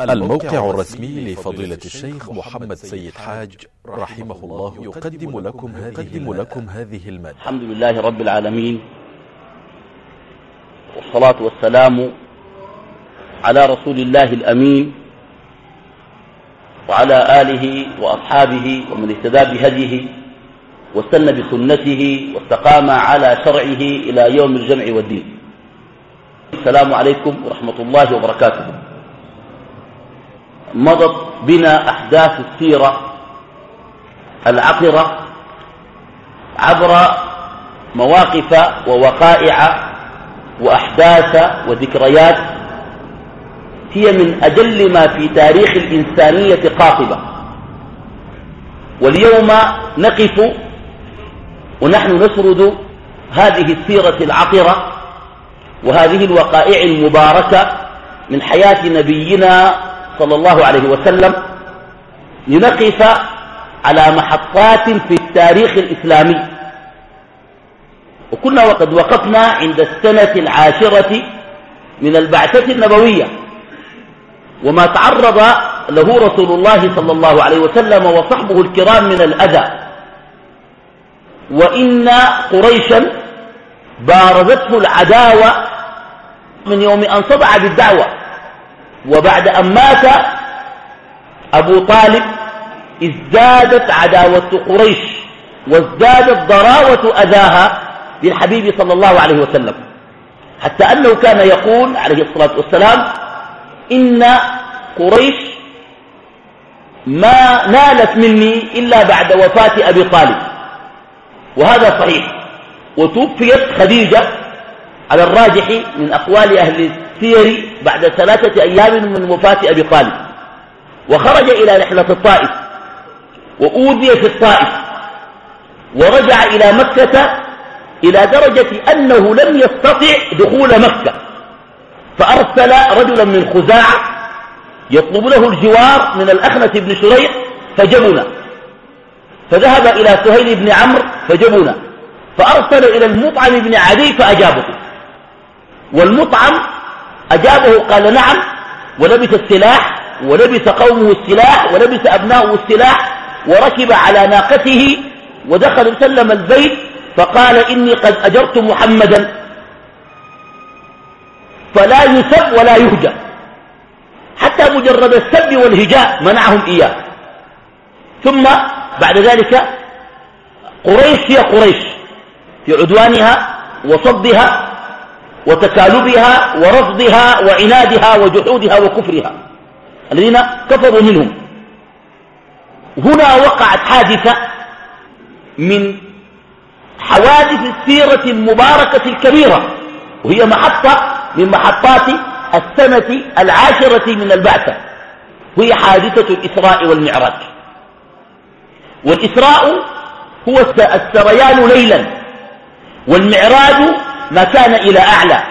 الموقع الرسمي لفضيلة الشيخ محمد سيد حاج رحمه الله يقدم لكم هذه, لكم هذه المادة. الحمد لله رب العالمين والصلاة والسلام على رسول الله الأمين وعلى آله وأصحابه ومن اهتدى بهديه واستنى بسنته واستقام على شرعه إلى يوم الجمع والدين. السلام عليكم ورحمة الله وبركاته. مضت بنا أحداث السيرة العطرة عبر مواقف ووقائع وأحداث وذكريات هي من أجل ما في تاريخ الإنسانية قاطبة. واليوم نقف ونحن نسرد هذه السيرة العطرة وهذه الوقائع المباركة من حياة نبينا صلى الله عليه وسلم لنقف على محطات في التاريخ الإسلامي. وكنا وقد وقفنا عند السنة العاشرة من البعثة النبوية. وما تعرض له رسول الله صلى الله عليه وسلم وصحبه الكرام من الأذى. وإن قريشا بارزته العداوة من يوم أن صدع بالدعوة. وبعد أن مات أبو طالب ازدادت عداوة قريش وازدادت ضراوة أذاها للحبيب صلى الله عليه وسلم. حتى أنه كان يقول عليه الصلاة والسلام إن قريش ما نالت مني إلا بعد وفاة أبي طالب. وهذا صحيح. وتوفيت خديجة على الراجح من أقوال أهل السير بعد ثلاثة أيام من وفاة أبي طالب. وخرج إلى رحلة الطائف. وأوذي في الطائف. ورجع إلى مكة إلى درجة أنه لم يستطع دخول مكة. فأرسل رجلا من خزاعة يطلب له الجوار من الأخنة بن شريح فجبنا فذهب إلى سهيل بن عمرو فجبنا فأرسل إلى المطعم بن عدي فأجابه والمطعم أجابه قال نعم ولبس السلاح ولبس قومه السلاح ولبس أبناؤه السلاح وركب على ناقته ودخل سلم البيت فقال إني قد أجرت محمدا. فلا يسب ولا يهجى. حتى مجرد السب والهجاء منعهم إياه. ثم بعد ذلك قريش هي قريش في عدوانها وصدها وتكالبها ورفضها وعنادها وجحودها وكفرها. الذين كفروا منهم. هنا وقعت حادثة من حوادث السيرة المباركة الكبيرة وهي محطة من محطات السنة العاشرة من البعثة. وهي حادثة الإسراء والمعراج. والإسراء هو السريان ليلا والمعراج ما كان إلى أعلى.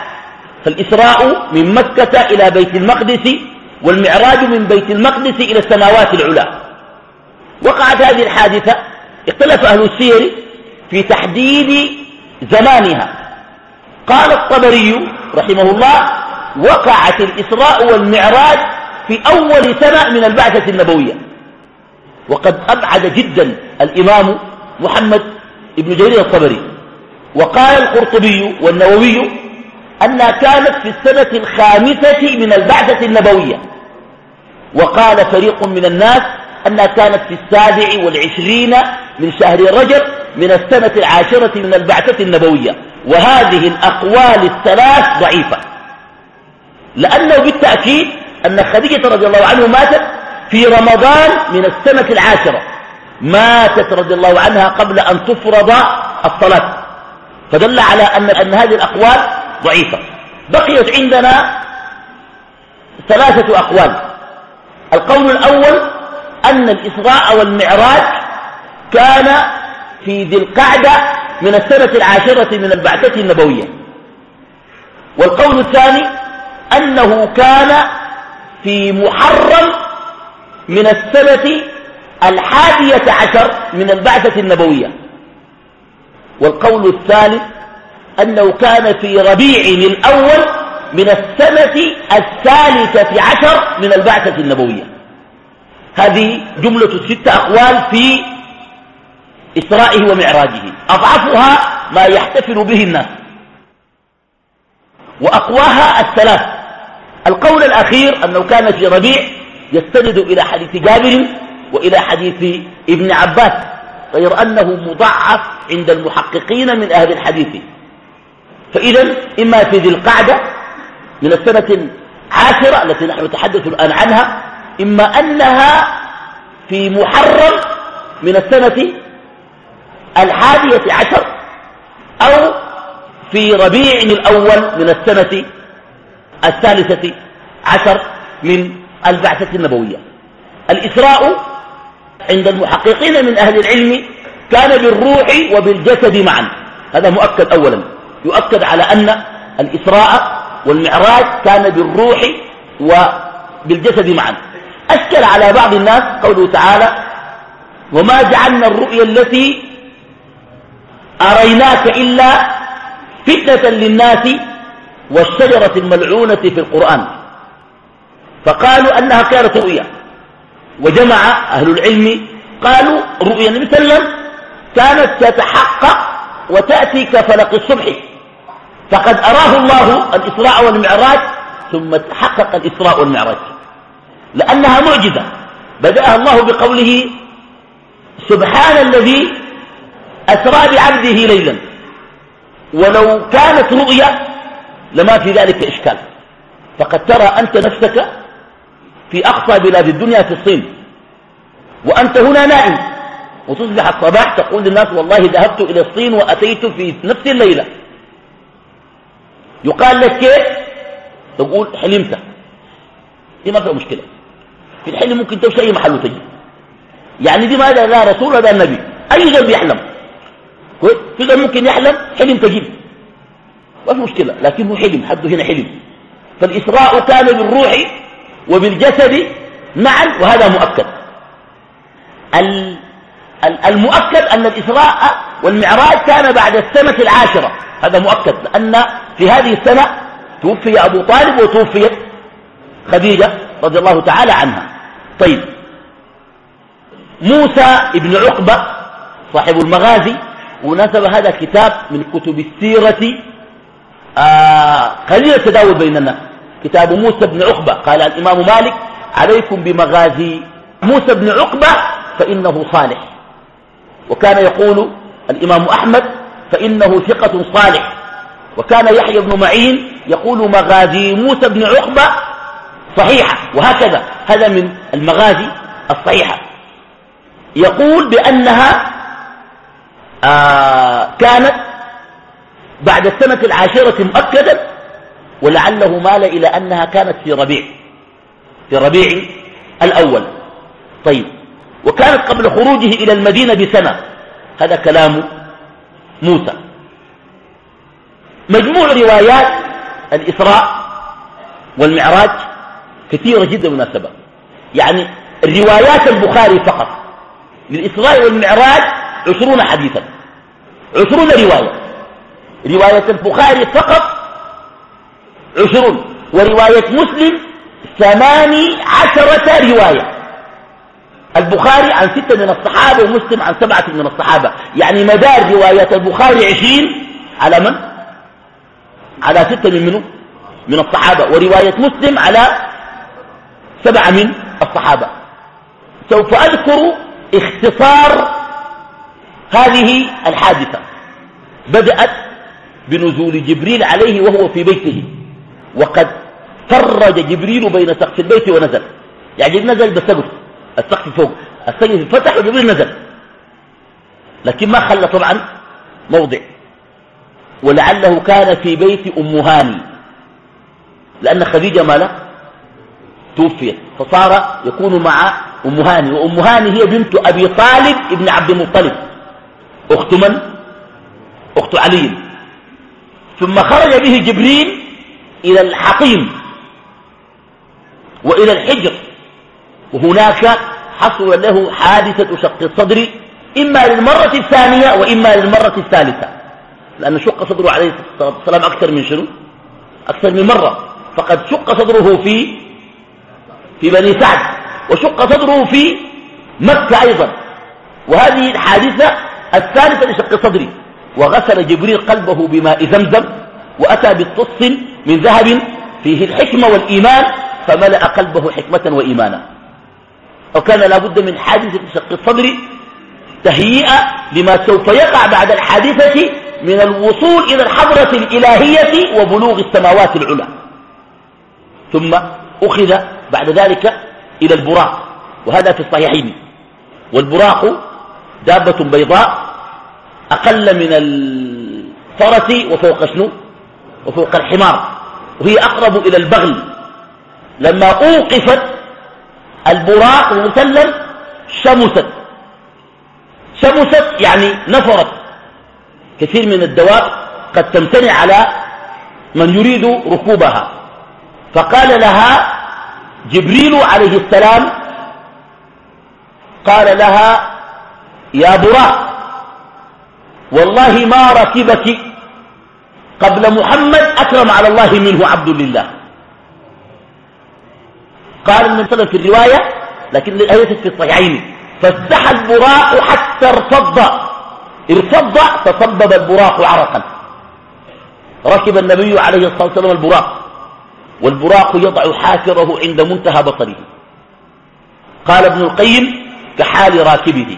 فالإسراء من مكة إلى بيت المقدس والمعراج من بيت المقدس إلى السماوات العلى. وقعت هذه الحادثة اختلف أهل السير في تحديد زمانها. قال الطبري رحمه الله وقعت الإسراء والمعراج في أول سنة من البعثة النبوية. وقد أبعد جدا الإمام محمد بن جرير الطبري. وقال القرطبي والنووي أنها كانت في السنة الخامسة من البعثة النبوية. وقال فريق من الناس أنها كانت في السابع والعشرين من شهر رجب من السنة العاشرة من البعثة النبوية. وهذه الأقوال الثلاث ضعيفة. لأنه بالتأكيد أن خديجة رضي الله عنه ماتت في رمضان من السنة العاشرة. ماتت رضي الله عنها قبل أن تفرض الصلاة. فدل على أن, أن هذه الأقوال ضعيفة. بقيت عندنا ثلاثة أقوال. القول الأول أن الإسراء والمعراج كان في ذي القعدة من السنة العاشرة من البعثة النبوية. والقول الثاني أنه كان في محرم من السنة الحادية عشر من البعثة النبوية. والقول الثالث أنه كان في ربيع الأول من السنة الثالثة عشر من البعثة النبوية. هذه جملة ست أقوال في إسرائه ومعراجه. أضعفها ما يحتفل به الناس. وأقواها الثلاث. القول الأخير أنه كان في ربيع يستند إلى حديث جابر وإلى حديث ابن عباس. غير أنه مضعف عند المحققين من أهل الحديث. فإذا إما في ذي القعدة من السنة العاشرة التي نحن نتحدث الآن عنها إما أنها في محرم من السنة الحادية عشر أو في ربيع الأول من السنة الثالثة عشر من البعثة النبوية. الإسراء عند المحققين من أهل العلم كان بالروح وبالجسد معا. هذا مؤكد أولا. يؤكد على أن الإسراء والمعراج كان بالروح وبالجسد معا. أشكل على بعض الناس قوله تعالى وما جعلنا الرؤيا التي أريناك إلا فتنة للناس والشجرة الملعونة في القرآن فقالوا أنها كانت رؤيا. وجمع أهل العلم قالوا رؤيا النبي صلى الله عليه وسلم كانت تتحقق وتأتي كفلق الصبح. فقد أراه الله الإسراء والمعراج ثم تحقق الإسراء والمعراج. لأنها معجزة. بدأها الله بقوله سبحان الذي أسرى بعبده ليلا. ولو كانت رؤيا لما في ذلك إشكال. فقد ترى أنت نفسك في أقصى بلاد الدنيا في الصين. وأنت هنا نائم. وتصبح الصباح تقول للناس والله ذهبت إلى الصين وأتيت في نفس الليلة. يقال لك كيف؟ تقول حلمت. دي ما فيها مشكلة. في الحلم ممكن تمشي أي محل وتجي يعني دي ماذا؟ لا رسول ولا النبي. أي ذنب يحلم؟ كويس؟ في ذنب ممكن يحلم؟ حلم تجيب. ما في مشكلة. لكن هو حلم. حده هنا حلم. فالإسراء كان بالروح وبالجسد معا وهذا مؤكد. المؤكد أن الإسراء والمعراج كان بعد السنة العاشرة. هذا مؤكد لأن في هذه السنة توفي أبو طالب وتوفيت خديجة رضي الله تعالى عنها. طيب. موسى ابن عقبة صاحب المغازي ونسب هذا الكتاب من كتب السيرة آه قليل التداول بين الناس كتاب موسى بن عقبة. قال الإمام مالك عليكم بمغازي موسى بن عقبة فإنه صالح. وكان يقول الإمام أحمد فإنه ثقة صالح. وكان يحيى بن معين يقول مغازي موسى بن عقبة صحيحة. وهكذا. هذا من المغازي الصحيحة. يقول بأنها آه كانت بعد السنة العاشرة مؤكدا ولعله مال إلى أنها كانت في ربيع في ربيع الأول. طيب وكانت قبل خروجه إلى المدينة بسنة. هذا كلام موسى. مجموع روايات الإسراء والمعراج كثيرة جدا مناسبة. يعني روايات البخاري فقط. للإسراء والمعراج عشرون حديثا عشرون رواية. رواية البخاري فقط عشرون ورواية مسلم ثماني عشرة رواية. البخاري عن ستة من الصحابة ومسلم عن سبعة من الصحابة. يعني مدار رواية البخاري عشرين على من؟ على ستة من منه؟ من الصحابة. ورواية مسلم على سبعة من الصحابة. سوف أذكر اختصار هذه الحادثة. بدأت بنزول جبريل عليه وهو في بيته. وقد فرج جبريل بين سقف البيت ونزل. يعني نزل بسقف السقف فوق. السقف فتح وجبريل نزل. لكن ما خلى طبعا موضع. ولعله كان في بيت أم هاني لأن خديجة ما توفيت. فصار يكون مع أم هاني وأم هاني هي بنت أبي طالب ابن عبد المطلب. أخت من؟ أخت علي. ثم خرج به جبريل إلى الحقيم وإلى الحجر. وهناك حصل له حادثة شق الصدر إما للمرة الثانية وإما للمرة الثالثة. لأن شق صدره عليه الصلاة والسلام أكثر من شنو؟ أكثر من مرة. فقد شق صدره في في بني سعد وشق صدره في مكة أيضا. وهذه الحادثة الثالثة لشق صدري وغسل جبريل قلبه بماء زمزم وأتى بالطص من ذهب فيه الحكمة والإيمان فملأ قلبه حكمة وإيمانا. وكان لابد من حادثة شق الصدر تهيئة لما سوف يقع بعد الحادثة من الوصول إلى الحضرة الإلهية وبلوغ السماوات العلى. ثم أخذ بعد ذلك إلى البراق وهذا في الصحيحين. والبراق دابة بيضاء أقل من الفرس وفوق شنو؟ وفوق الحمار وهي أقرب إلى البغل. لما أوقفت البراق المسلم شمست. شمست يعني نفرت. كثير من الدواب قد تمتنع على من يريد ركوبها. فقال لها جبريل عليه السلام قال لها يا براق والله ما ركبك قبل محمد أكرم على الله منه عبد لله. قال النبي صلى في الرواية لكن ليست في الصحيحين. فاستحى البراق حتى ارتض. ارتض فصبب البراق عرقا. ركب النبي عليه الصلاة والسلام البراق والبراق يضع حافره عند منتهى بصره. قال ابن القيم كحال راكبه.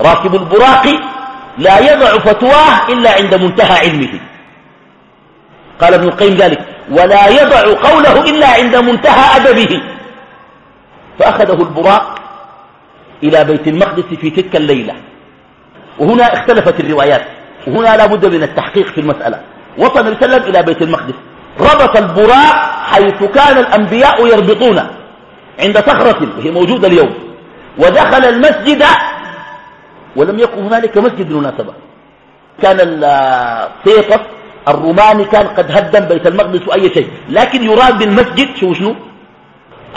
راكب البراق لا يضع فتواه إلا عند منتهى علمه. قال ابن القيم ذلك ولا يضع قوله إلا عند منتهى أدبه. فأخذه البراق إلى بيت المقدس في تلك الليلة. وهنا اختلفت الروايات وهنا لا بد من التحقيق في المسألة. وصل النبي إلى بيت المقدس. ربط البراق حيث كان الأنبياء يربطون عند صخرة وهي موجودة اليوم. ودخل المسجد ولم يكن هنالك مسجد بالمناسبة كان السيطس الروماني كان قد هدم بيت المقدس وأي شيء. لكن يراد بالمسجد شو شنو؟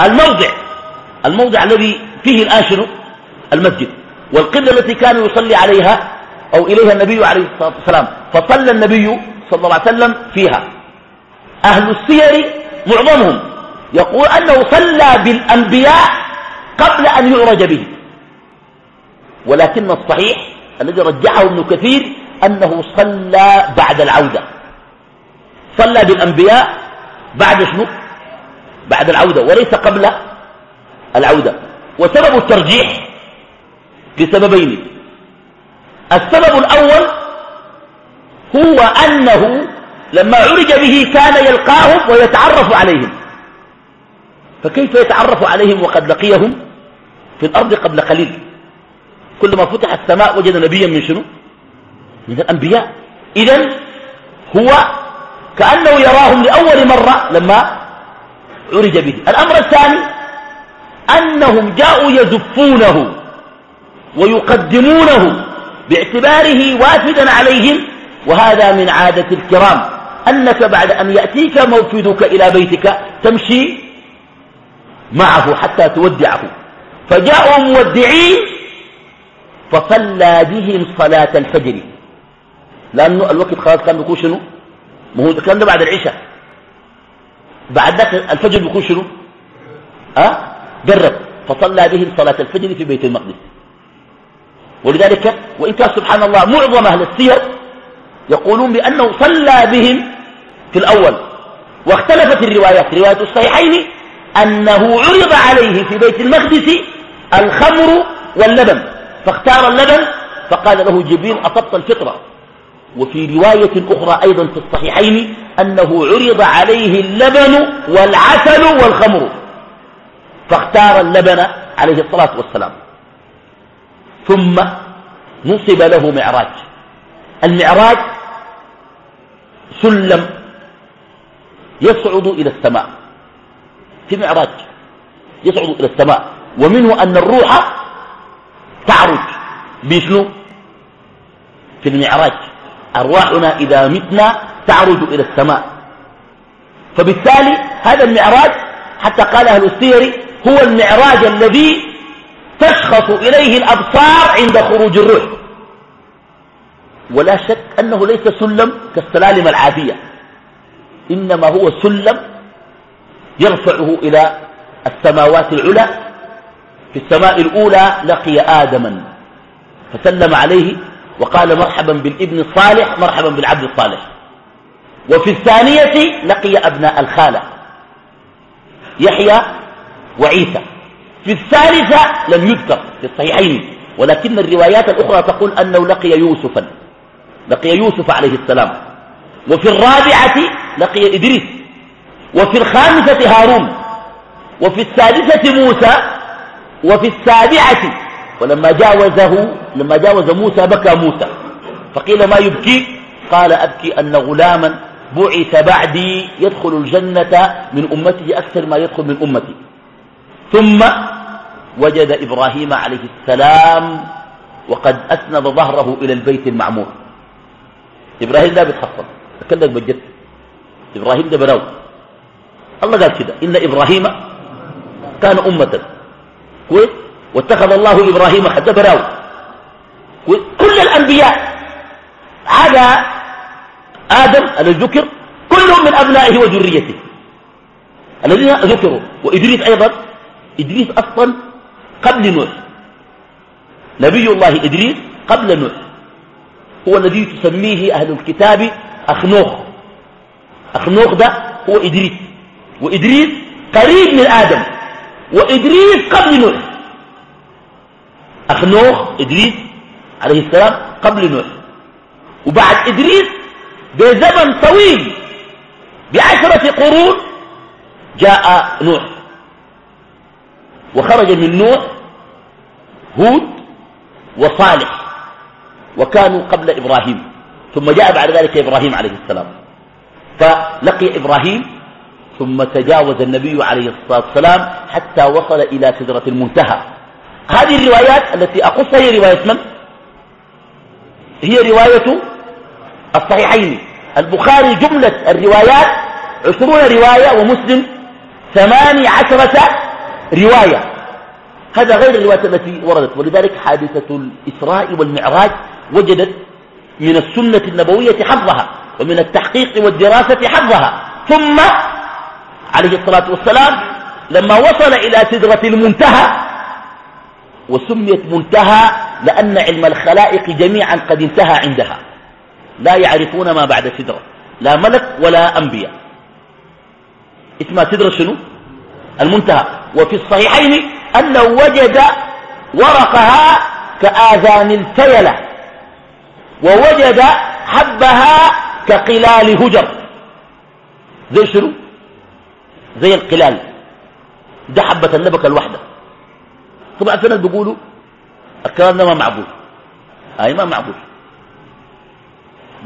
الموضع. الموضع الذي فيه الآن شنو المسجد. والقبلة التي كان يصلي عليها أو إليها النبي عليه الصلاة والسلام. فصلى النبي صلى الله عليه وسلم فيها. أهل السير معظمهم يقول أنه صلى بالأنبياء قبل أن يعرج به. ولكن الصحيح الذي رجعه ابن كثير أنه صلى بعد العودة. صلى بالأنبياء بعد شنو؟ بعد العودة وليس قبل العودة. وسبب الترجيح لسببين السبب الأول هو أنه لما عرج به كان يلقاهم ويتعرف عليهم. فكيف يتعرف عليهم وقد لقيهم في الأرض قبل قليل؟ كلما فتح السماء وجد نبيا من شنو؟ من الأنبياء. إذا هو كأنه يراهم لأول مرة لما عرج به. الأمر الثاني أنهم جاءوا يزفونه ويقدمونه باعتباره وافدا عليهم. وهذا من عادة الكرام. أنك بعد أن يأتيك موفدك إلى بيتك تمشي معه حتى تودعه. فجاءوا مودعين فصلى بهم صلاة الفجر. لأنه الوقت خلاص كان بيكون شنو؟ ما هو الكلام ده بعد العشاء. بعد ذاك الفجر بيكون شنو؟ أه؟ قرب فصلى بهم صلاة الفجر في بيت المقدس. ولذلك وإن كان سبحان الله معظم أهل السير يقولون بأنه صلى بهم في الأول. واختلفت الروايات. رواية الصحيحين أنه عرض عليه في بيت المقدس الخمر واللبن. فاختار اللبن فقال له جبريل أصبت الفطرة. وفي رواية أخرى أيضا في الصحيحين أنه عرض عليه اللبن والعسل والخمر. فاختار اللبن عليه الصلاة والسلام. ثم نصب له معراج. المعراج سلم يصعد إلى السماء. في معراج يصعد إلى السماء. ومنه أن الروح تعرج بشنو؟ في المعراج. أرواحنا إذا متنا تعرج إلى السماء. فبالتالي هذا المعراج حتى قال أهل السير هو المعراج الذي تشخص إليه الأبصار عند خروج الروح. ولا شك أنه ليس سلم كالسلالم العادية. إنما هو سلم يرفعه إلى السماوات العلى في السماء الأولى لقي آدما فسلم عليه وقال مرحبا بالابن الصالح مرحبا بالعبد الصالح. وفي الثانية لقي أبناء الخالة يحيى وعيسى. في الثالثة لم يذكر في الصحيحين ولكن الروايات الأخرى تقول أنه لقي يوسفا لقي يوسف عليه السلام. وفي الرابعة لقي إدريس. وفي الخامسة هارون. وفي السادسة موسى. وفي السابعة ولما جاوزه لما جاوز موسى بكى موسى فقيل ما يبكي؟ قال أبكي أن غلاما بعث بعدي يدخل الجنة من أمته أكثر ما يدخل من أمتي. ثم وجد إبراهيم عليه السلام وقد أسند ظهره إلى البيت المعمور. إبراهيم لا بيتحصل. أكلك بجد. إبراهيم ده براو الله قال كده. إن إبراهيم كان أمة. كويس واتخذ الله إبراهيم حتى براو كل الأنبياء. هذا آدم الذكر كلهم من أبنائه وذريته. الذين ذكروا. وإدريس أيضا إدريس أصلا قبل نوح. نبي الله إدريس قبل نوح. هو الذي تسميه أهل الكتاب أخنوخ أخنوخ ده هو إدريس. وإدريس قريب من آدم. وإدريس قبل نوح. أخنوخ إدريس عليه السلام قبل نوح. وبعد إدريس بزمن طويل بعشرة قرون جاء نوح. وخرج من نوح هود وصالح وكانوا قبل إبراهيم. ثم جاء بعد ذلك إبراهيم عليه السلام. فلقي إبراهيم ثم تجاوز النبي عليه الصلاة والسلام حتى وصل إلى سدرة المنتهى. هذه الروايات التي أقصها هي رواية من؟ هي رواية الصحيحين. البخاري جملة الروايات عشرون رواية ومسلم ثماني عشرة رواية. هذا غير الرواية التي وردت. ولذلك حادثة الإسراء والمعراج وجدت من السنة النبوية حظها ومن التحقيق والدراسة حظها ثم عليه الصلاة والسلام لما وصل إلى سدرة المنتهى وسميت منتهى لأن علم الخلائق جميعا قد انتهى عندها. لا يعرفون ما بعد سدرة لا ملك ولا أنبياء. اسمها سدرة شنو؟ المنتهى. وفي الصحيحين أنه وجد ورقها كآذان الفيلة ووجد حبها كقلال هجر. زي شنو؟ زي القلال. ده حبة النبكة الواحدة. طبعا في ناس بيقولوا الكلام ده ما معقول. أي ما معقول.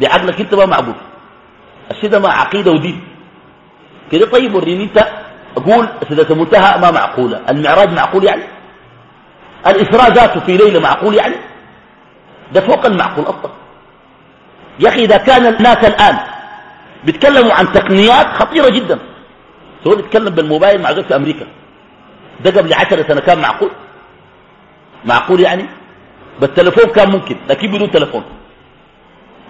بعقلك أنت ما معقول. الشيء ده ما عقيدة ودين. كده طيب وريني أنت أقول سيدة منتهى ما معقولة. المعراج معقول يعني؟ الإسراء ذاته في ليلة معقول يعني؟ ده فوق المعقول أصلا. يا أخي إذا كان الناس الآن بيتكلموا عن تقنيات خطيرة جدا. سواء يتكلم بالموبايل مع زوج في أمريكا. ده قبل عشرة سنة كان معقول. معقول يعني؟ بالتلفون كان ممكن لكن بدون تلفون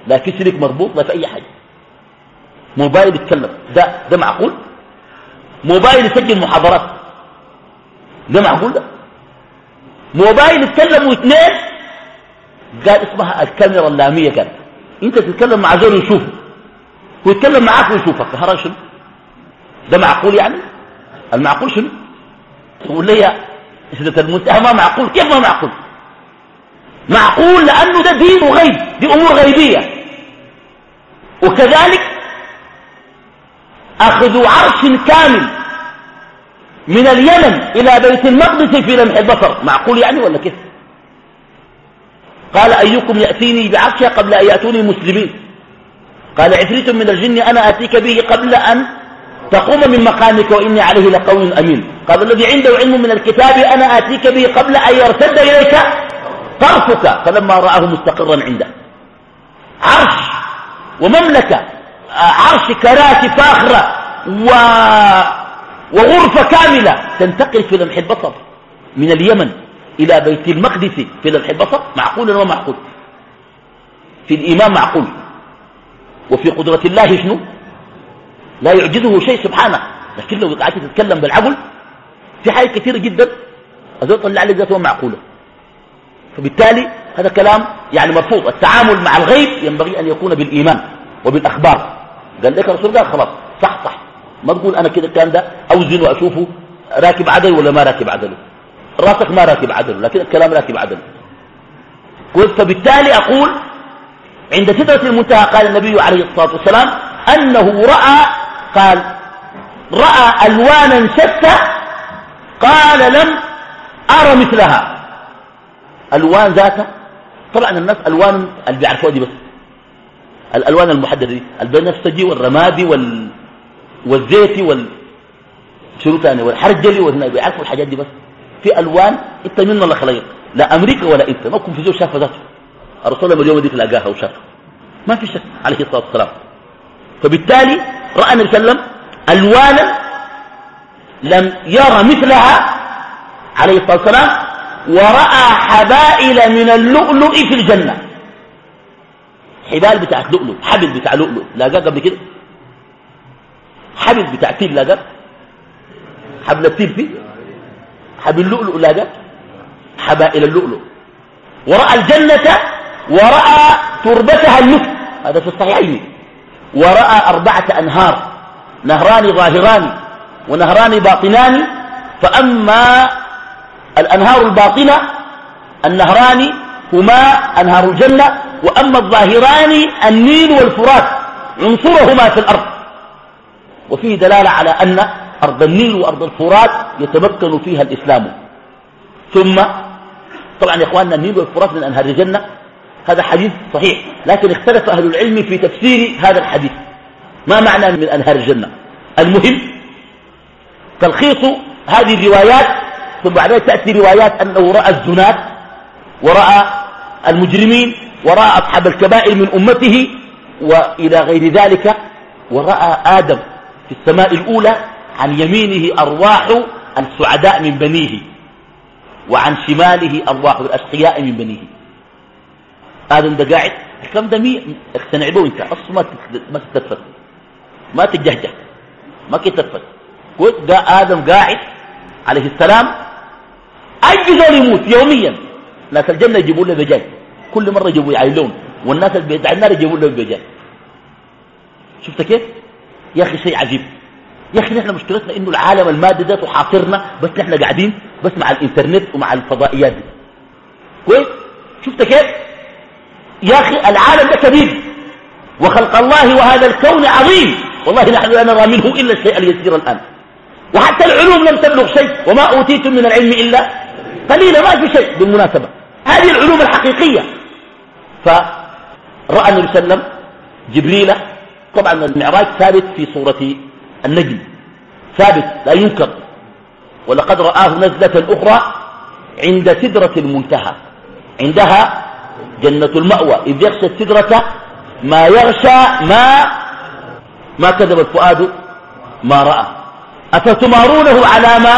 لكن سلك مربوط ما في أي حاجة. موبايل يتكلم ده ده معقول؟ موبايل يسجل محاضرات. ده معقول ده؟ موبايل يتكلموا اثنين قال اسمها الكاميرا اللامية قال انت تتكلم مع زول يشوفه. ويتكلم معاك ويشوفك. هذا شنو؟ ده معقول يعني؟ المعقول شنو؟ تقول لي سيدة المنتهى ما معقول؟ كيف ما معقول؟ معقول لأنه ده دين وغيب دي أمور غيبية. وكذلك أخذ عرش كامل من اليمن إلى بيت المقدس في لمح البصر. معقول يعني ولا كيف؟ قال أيكم يأتيني بعرشها قبل أن يأتوني مسلمين قال عفريت من الجن أنا أتيك به قبل أن تقوم من مقامك وإني عليه لقول أمين. قال الذي عنده علم من الكتاب أنا آتيك به قبل أن يرتد إليك طرفك. فلما رآه مستقرا عنده. عرش ومملكة. عرش كراسي فاخرة و... وغرفة كاملة. تنتقل في لمح البصر من اليمن إلى بيت المقدس في لمح البصر. معقول وما معقول؟ في الإيمان معقول. وفي قدرة الله شنو؟ لا يعجزه شيء سبحانه. لكن لو قعدت تتكلم بالعقل في حاجات كثيرة جدا أزول طلع لك ذاته معقولة. فبالتالي هذا كلام يعني مرفوض التعامل مع الغيب ينبغي أن يكون بالإيمان وبالأخبار. قال لك الرسول قال خلاص صح صح. ما تقول أنا كده الكلام ده أوزن وأشوفه راكب عدل ولا ما راكب عدله راسك ما راكب عدله لكن الكلام راكب عدله قلت فبالتالي أقول عند سدرة المنتهى قال النبي عليه الصلاة والسلام أنه رأى قال رأى ألوانا شتى قال لم أرى مثلها. ألوان ذاتها طبعا الناس ألوان اللي بيعرفوها دي بس. الألوان المحددة دي البنفسجي والرمادي وال... والزيتي وال شنو ثاني والحرجلي بيعرفوا الحاجات دي بس. في ألوان أنت من الله خلقك. لا أمريكا ولا أنت. ما كنت في زول شافها ذاته. الرسول لما اليوم ديك لقاها وشافها. ما في شك. عليه الصلاة والسلام. فبالتالي رأى النبي صلى الله عليه وسلم ألوانا لم يرى مثلها عليه الصلاة والسلام ورأى حبائل من اللؤلؤ في الجنة. حبال بتاعت لؤلؤ حبل بتاع لؤلؤ لاقاه قبل كده؟ حبل بتاع تيل لاقاه حبل التيل فيه؟ حبل اللؤلؤ لاقاه حبائل اللؤلؤ. ورأى الجنة ورأى تربتها المسك هذا في الصحيحين. ورأى أربعة أنهار نهران ظاهران ونهران باطنان فأما الأنهار الباطنة النهران هما أنهار الجنة وأما الظاهران النيل والفرات عنصرهما في الأرض. وفيه دلالة على أن أرض النيل وأرض الفرات يتمكن فيها الإسلام. ثم طبعا يا إخواننا النيل والفرات من أنهار الجنة هذا حديث صحيح لكن اختلف أهل العلم في تفسير هذا الحديث. ما معنى من أنهار الجنة؟ المهم تلخيص هذه الروايات ثم بعدين تأتي روايات أنه رأى الزنات ورأى المجرمين ورأى أصحاب الكبائر من أمته وإلى غير ذلك ورأى آدم في السماء الأولى عن يمينه أرواح السعداء من بنيه وعن شماله أرواح الأشقياء من بنيه. آدم ده قاعد الكلام ده مي اقتنع به انت أصلا ما ما تتفت ما تتجهجه. ما تتفت قلت ده آدم قاعد عليه السلام أي زول يموت يوميا ناس الجنة يجيبوا له دجاج كل مرة يجيبوا يعيلون. والناس اللي بيدعي النار يجيبوا له دجاج شفت كيف؟ يا أخي شيء عجيب. يا أخي نحن مشكلتنا إنه العالم المادي ده تحاصرنا بس نحن قاعدين بس مع الإنترنت ومع الفضائيات دي. كويس شفت كيف؟ يا أخي العالم ده كبير. وخلق الله وهذا الكون عظيم. والله نحن لا نرى منه إلا الشيء اليسير الآن. وحتى العلوم لم تبلغ شيء. وما أوتيتم من العلم إلا قليلا ما في شيء بالمناسبة. هذه العلوم الحقيقية. فرأى النبي صلى الله عليه وسلم جبريل طبعا المعراج ثابت في سورة النجم. ثابت لا ينكر. ولقد رآه نزلة أخرى عند سدرة المنتهى. عندها جنة المأوى. إذ يغشى السدرة ما يغشى ما ما كذب الفؤاد ما رأى. أفتمارونه على ما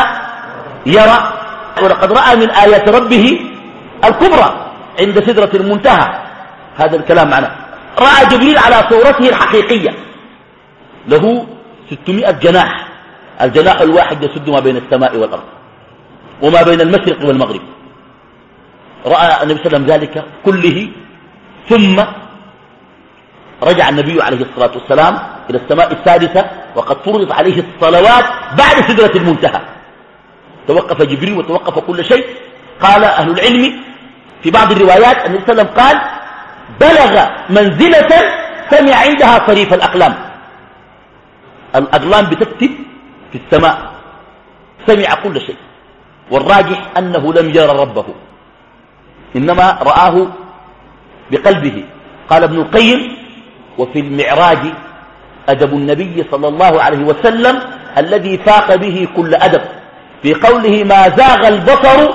يرى؟ ولقد رأى من آيات ربه الكبرى عند سدرة المنتهى. هذا الكلام معنا. رأى جبريل على صورته الحقيقية. له ستمائة جناح. الجناح الواحد يسد ما بين السماء والأرض وما بين المشرق والمغرب. رأى النبي صلى الله عليه وسلم ذلك كله ثم رجع النبي عليه الصلاة والسلام إلى السماء السادسة وقد فرضت عليه الصلوات بعد سدرة المنتهى. توقف جبريل وتوقف كل شيء. قال أهل العلم في بعض الروايات النبي صلى الله عليه وسلم قال بلغ منزلة سمع عندها صريف الأقلام. الأقلام بتكتب في السماء. سمع كل شيء. والراجح أنه لم يرى ربه. إنما رآه بقلبه. قال ابن القيم وفي المعراج أدب النبي صلى الله عليه وسلم الذي فاق به كل أدب في قوله ما زاغ البصر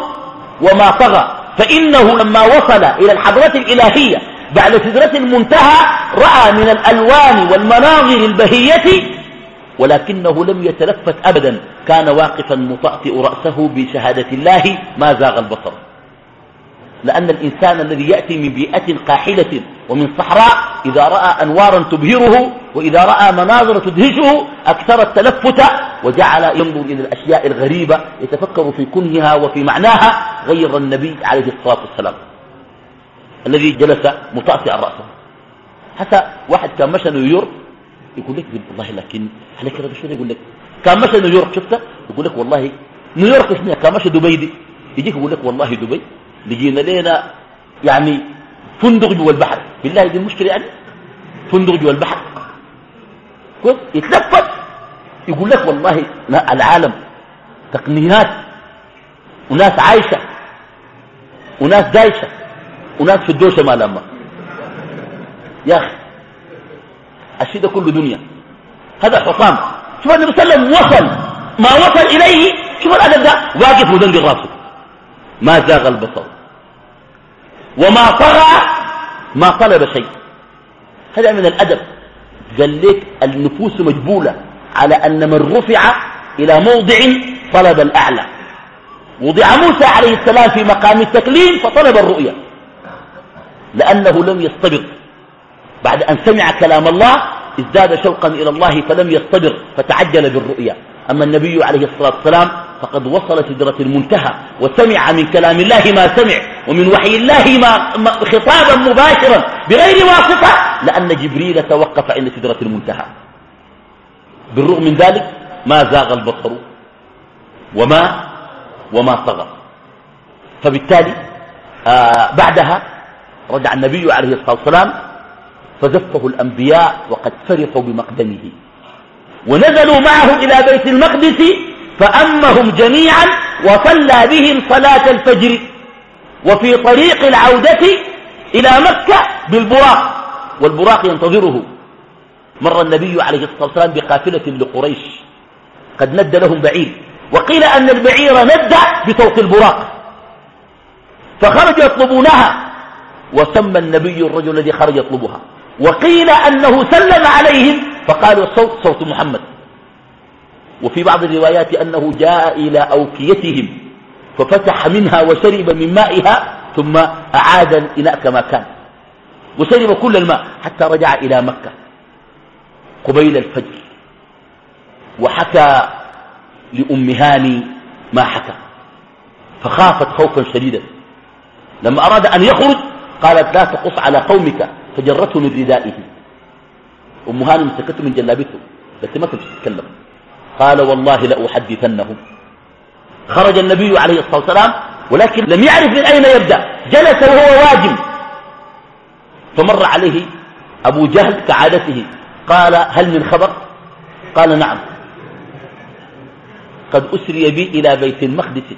وما طغى فإنه لما وصل إلى الحضرة الإلهية بعد سدرة المنتهى رأى من الألوان والمناظر البهية ولكنه لم يتلفت أبدا كان واقفا مطأطئ رأسه بشهادة الله ما زاغ البصر. لأن الإنسان الذي يأتي من بيئة قاحلة ومن صحراء إذا رأى أنوارا تبهره وإذا رأى مناظر تدهشه أكثر التلفت وجعل ينظر إلى الأشياء الغريبة يتفكر في كنهها وفي معناها غير النبي عليه الصلاة والسلام. الذي جلس مطأطئا رأسه. حتى واحد كان مشى نيويورك يقول لك والله لكن عليك كده شو يقول لك؟ كان مشى نيويورك شفته؟ يقول لك والله نيويورك اسمها كان مشى دبي دي. يجيك يقول لك والله دبي. لقينا لنا يعني فندق جوا البحر. بالله دي المشكلة يعني؟ فندق جوا البحر. يتلفت يقول لك والله لا العالم تقنيات وناس عايشة وناس دايشة وناس في الدوشة ما لما. يا أخي الشيء ده كله دنيا. هذا حطام شوف النبي صلى الله عليه وسلم وصل. ما وصل إليه شوف الأدب ده واقف ودنق راسه. ما زاغ البصر. وما طغى ما طلب شيء. هذا من الأدب. قال لك النفوس مجبولة على أن من رفع إلى موضع طلب الأعلى. وضع موسى عليه السلام في مقام التكليم فطلب الرؤية. لأنه لم يصطبر بعد أن سمع كلام الله ازداد شوقا إلى الله فلم يصطبر فتعجل بالرؤيا أما النبي عليه الصلاة والسلام فقد وصل سدرة المنتهى وسمع من كلام الله ما سمع ومن وحي الله ما خطابا مباشرا بغير واسطة لأن جبريل توقف عند سدرة المنتهى. بالرغم من ذلك ما زاغ البصر وما وما طغى. فبالتالي آه بعدها رجع النبي عليه الصلاة والسلام فزفه الأنبياء وقد فرحوا بمقدمه. ونزلوا معه إلى بيت المقدس فأمهم جميعا وصلى بهم صلاة الفجر وفي طريق العودة إلى مكة بالبراق والبراق ينتظره. مر النبي عليه الصلاة والسلام بقافلة لقريش. قد ند لهم بعير. وقيل أن البعير ند بصوت البراق. فخرجوا يطلبونها وسمى النبي الرجل الذي خرج يطلبها. وقيل أنه سلم عليهم فقالوا الصوت صوت محمد. وفي بعض الروايات أنه جاء إلى أوكيتهم ففتح منها وشرب من مائها ثم أعاد الإناء كما كان. وشرب كل الماء حتى رجع إلى مكة قبيل الفجر. وحكى لأم هاني ما حكى. فخافت خوفا شديدا. لما أراد أن يخرج قالت لا تقص على قومك فجرته من ردائه. أم هاني مسكتة من جلابته بس ما تتكلم. قال والله لأحدثنهم. خرج النبي عليه الصلاة والسلام ولكن لم يعرف من أين يبدأ. جلس وهو واجم. فمر عليه أبو جهل كعادته. قال هل من خبر؟ قال نعم. قد أسري بي إلى بيت المقدس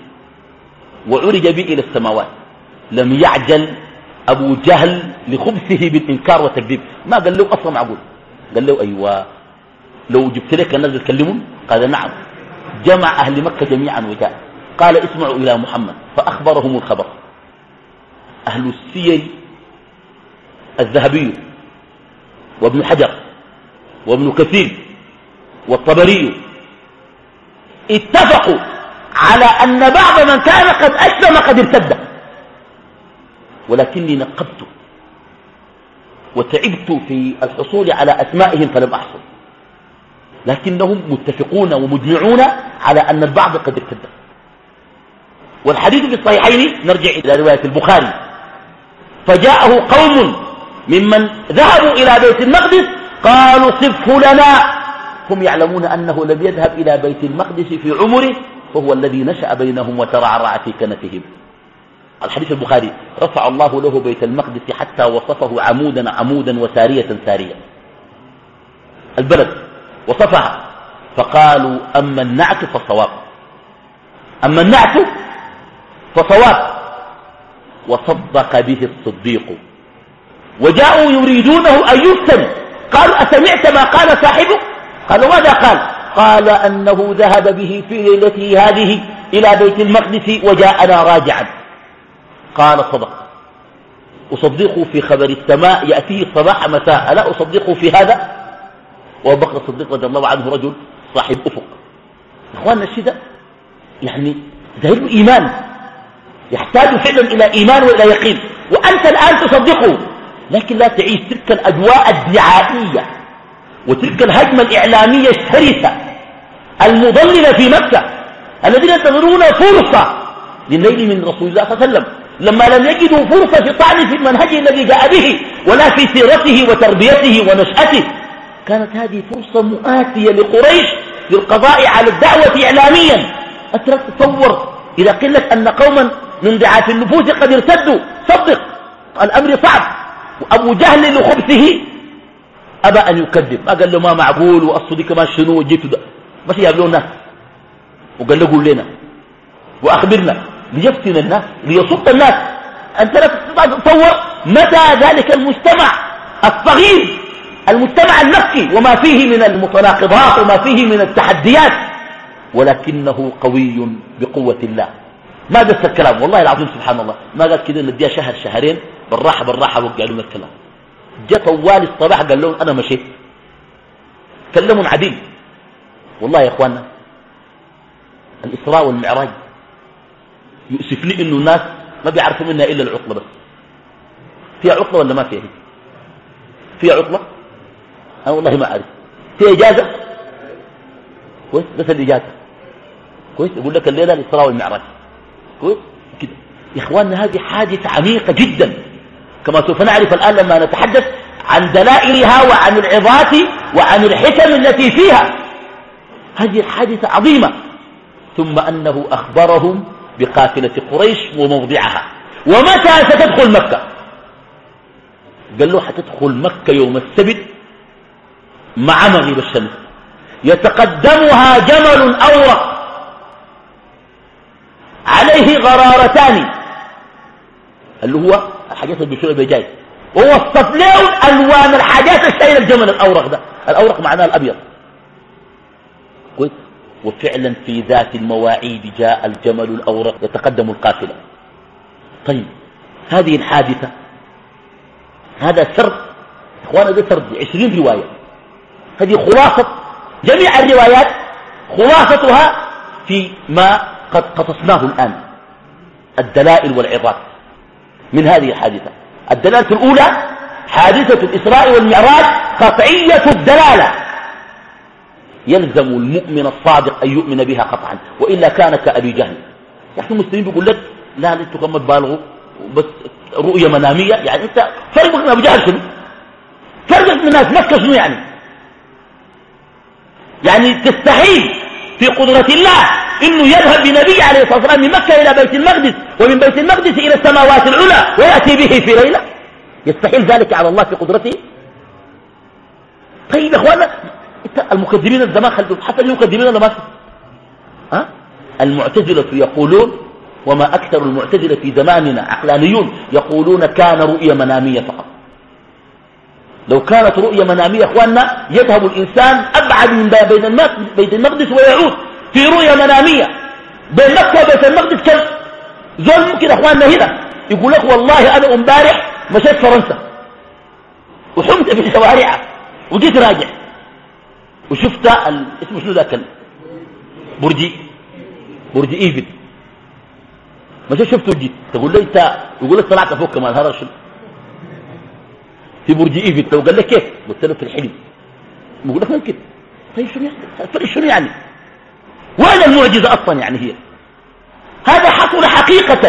وعرج بي إلى السماوات. لم يعجل أبو جهل لخبثه بالإنكار والتكذيب. ما قال له أصلا معقول؟ قال له أيوة. لو جبت لك الناس يتكلمون قال نعم. جمع أهل مكة جميعا وجاء قال اسمعوا إلى محمد. فأخبرهم الخبر. أهل السير الذهبي وابن حجر وابن كثير والطبري اتفقوا على أن بعض من كان قد أسلم قد ارتد. ولكني نقبت وتعبت في الحصول على أسمائهم فلم أحصل. لكنهم متفقون ومجمعون على أن البعض قد ارتد. والحديث في الصحيحين نرجع إلى رواية البخاري. فجاءه قوم ممن ذهبوا إلى بيت المقدس قالوا صفه لنا هم يعلمون أنه لم يذهب إلى بيت المقدس في عمره فهو الذي نشأ بينهم وترعرع في كنفهم. الحديث البخاري رفع الله له بيت المقدس حتى وصفه عمودا عمودا وسارية سارية. البلد وصفها. فقالوا أما النعت فصواب. أما النعت فصواب. وصدق به الصديق. وجاءوا يريدونه أن يفتن. قالوا أسمعت ما قال صاحبه؟ قالوا ماذا قال؟ قال أنه ذهب به في ليلته هذه إلى بيت المقدس وجاءنا راجعا. قال صدق. أصدقه في خبر السماء يأتيه صباح مساء. ألا أصدقه في هذا؟ وابو بكر الصديق رضي الله عنه رجل صاحب أفق. إخواننا الشدة يعني ذهب إيمان يحتاج فعلا إلى إيمان وإلى يقين. وأنت الآن تصدقه لكن لا تعيش تلك الأجواء الدعائية وتلك الهجمة الإعلامية الشرسة المضللة في مكة الذين ينتظرون فرصة للنيل من رسول الله صلى الله عليه وسلم. لما لم يجدوا فرصة في الطعن في المنهج الذي جاء به ولا في سيرته وتربيته ونشأته كانت هذه فرصة مؤاتية لقريش للقضاء على الدعوة إعلاميا. أترك تصور إذا قيل لك أن قوما من ضعاف النفوس قد ارتدوا. صدق الأمر صعب. وأبو جهل لخبثه. أبى أن يكذب. ما قال له ما معقول؟ وأصل كمان شنو؟ وجيت بس يقابلوا الناس. وقال له قول لنا. وأخبرنا. ليفتن الناس. ليصد الناس. أنت لا تستطيع تتصور متى ذلك المجتمع الصغير المجتمع النقي وما فيه من المتناقضات وما فيه من التحديات ولكنه قوي بقوة الله. ما قلت الكلام والله العظيم سبحان الله. ما قال كده نديها شهر شهرين بالراحة بالراحة وقع لهم الكلام. جاء طوال الصباح قال لهم أنا مشيت. كلموا عديل. والله يا إخواننا الإسراء والمعراج يؤسفني إنه الناس ما بيعرفوا منها إلا العطلة بس. فيها عطلة ولا ما فيها؟ فيها عطلة أنا والله ما أعرف. فيها إجازة؟ كويس بس الإجازة. كويس يقول لك الليلة الإسراء والمعراج. كويس كده. يا إخواننا هذه حادثة عميقة جدا. كما سوف نعرف الآن لما نتحدث عن دلائلها وعن العظات وعن الحكم التي فيها. هذه الحادثة عظيمة. ثم أنه أخبرهم بقافلة قريش وموضعها. ومتى ستدخل مكة؟ قال له حتدخل مكة يوم السبت مع مغيب الشمس. يتقدمها جمل أورق. عليه غرارتان. اللي هو الحاجات اللي بيشوفها بجاي ووصف لهم ألوان الحاجات الشايلة الجمل الأورق ده. الأورق معناه الأبيض. وفعلا في ذات المواعيد جاء الجمل الأورق يتقدم القافلة طيب هذه الحادثة هذا سرد إخوانا ده سرد عشرين رواية. هذه خلاصة جميع الروايات خلاصتها في ما قد قصصناه الآن الدلائل والعظات من هذه الحادثة. الدلالة الأولى حادثة الإسراء والمعراج قطعية الدلالة. يلزم المؤمن الصادق أن يؤمن بها قطعا وإلا كان كأبي جهل. يعني المسلمين بيقول لك لا أنتوا كم تبالغوا بس رؤية منامية يعني أنت فرق من أبو جهل شنو؟ فرق من الناس مكة شنو يعني؟ يعني تستحيل في قدرة الله إنه يذهب بنبي عليه الصلاة والسلام من مكة إلى بيت المقدس ومن بيت المقدس إلى السماوات العلى ويأتي به في ليلة. يستحيل ذلك على الله في قدرته؟ طيب يا إخوانا المكذبين الزمان خلدوا حتى المكذبين ولا ما ها؟ المعتزلة يقولون وما أكثر المعتزلة في زماننا عقلانيون يقولون كان رؤية منامية فقط. لو كانت رؤية منامية إخواننا يذهب الإنسان أبعد من بين بيت المقدس ويعود في رؤية منامية. بين مكة وبيت المقدس كم؟ زول ممكن إخواننا هنا يقول لك والله أنا امبارح مشيت فرنسا. وحمت في شوارعها. وجيت راجع. وشفت ال... اسمه شنو ذاك برجي برج إيفل. مشيت شفته وجيت. تقول لي انت يقول لك طلعت فوق كمان. هذا شنو؟ في برج إيفل لو قال لك كيف؟ قلت له في الحلم بقول لك ممكن. طيب شنو يعني؟ شنو يعني؟ وين المعجزة أصلا يعني هي. هذا حصل حقيقة.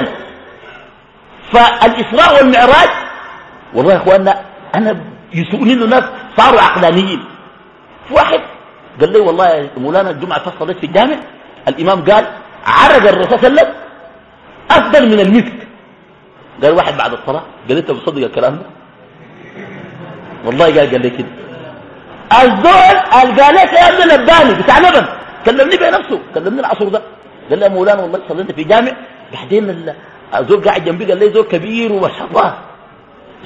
فالإسراء والمعراج والله يا أخواننا أنا يسؤوني الناس صاروا عقلانيين. في واحد قال لي والله يا مولانا الجمعة فصلت في الجامع الإمام قال عرج الرسول صلى الله عليه وسلم أفضل من المسك. قال واحد بعد الصلاة قال أنت بتصدق الكلام ده. والله قال قال لي كده. الزول قال لك يا ابن لباني بتاع لبن كلمني بنفسه كلمني العصر ده. قال لي يا مولانا والله صليت في جامع. بعدين الزول قاعد جنبي قال لي زول كبير وما شاء الله.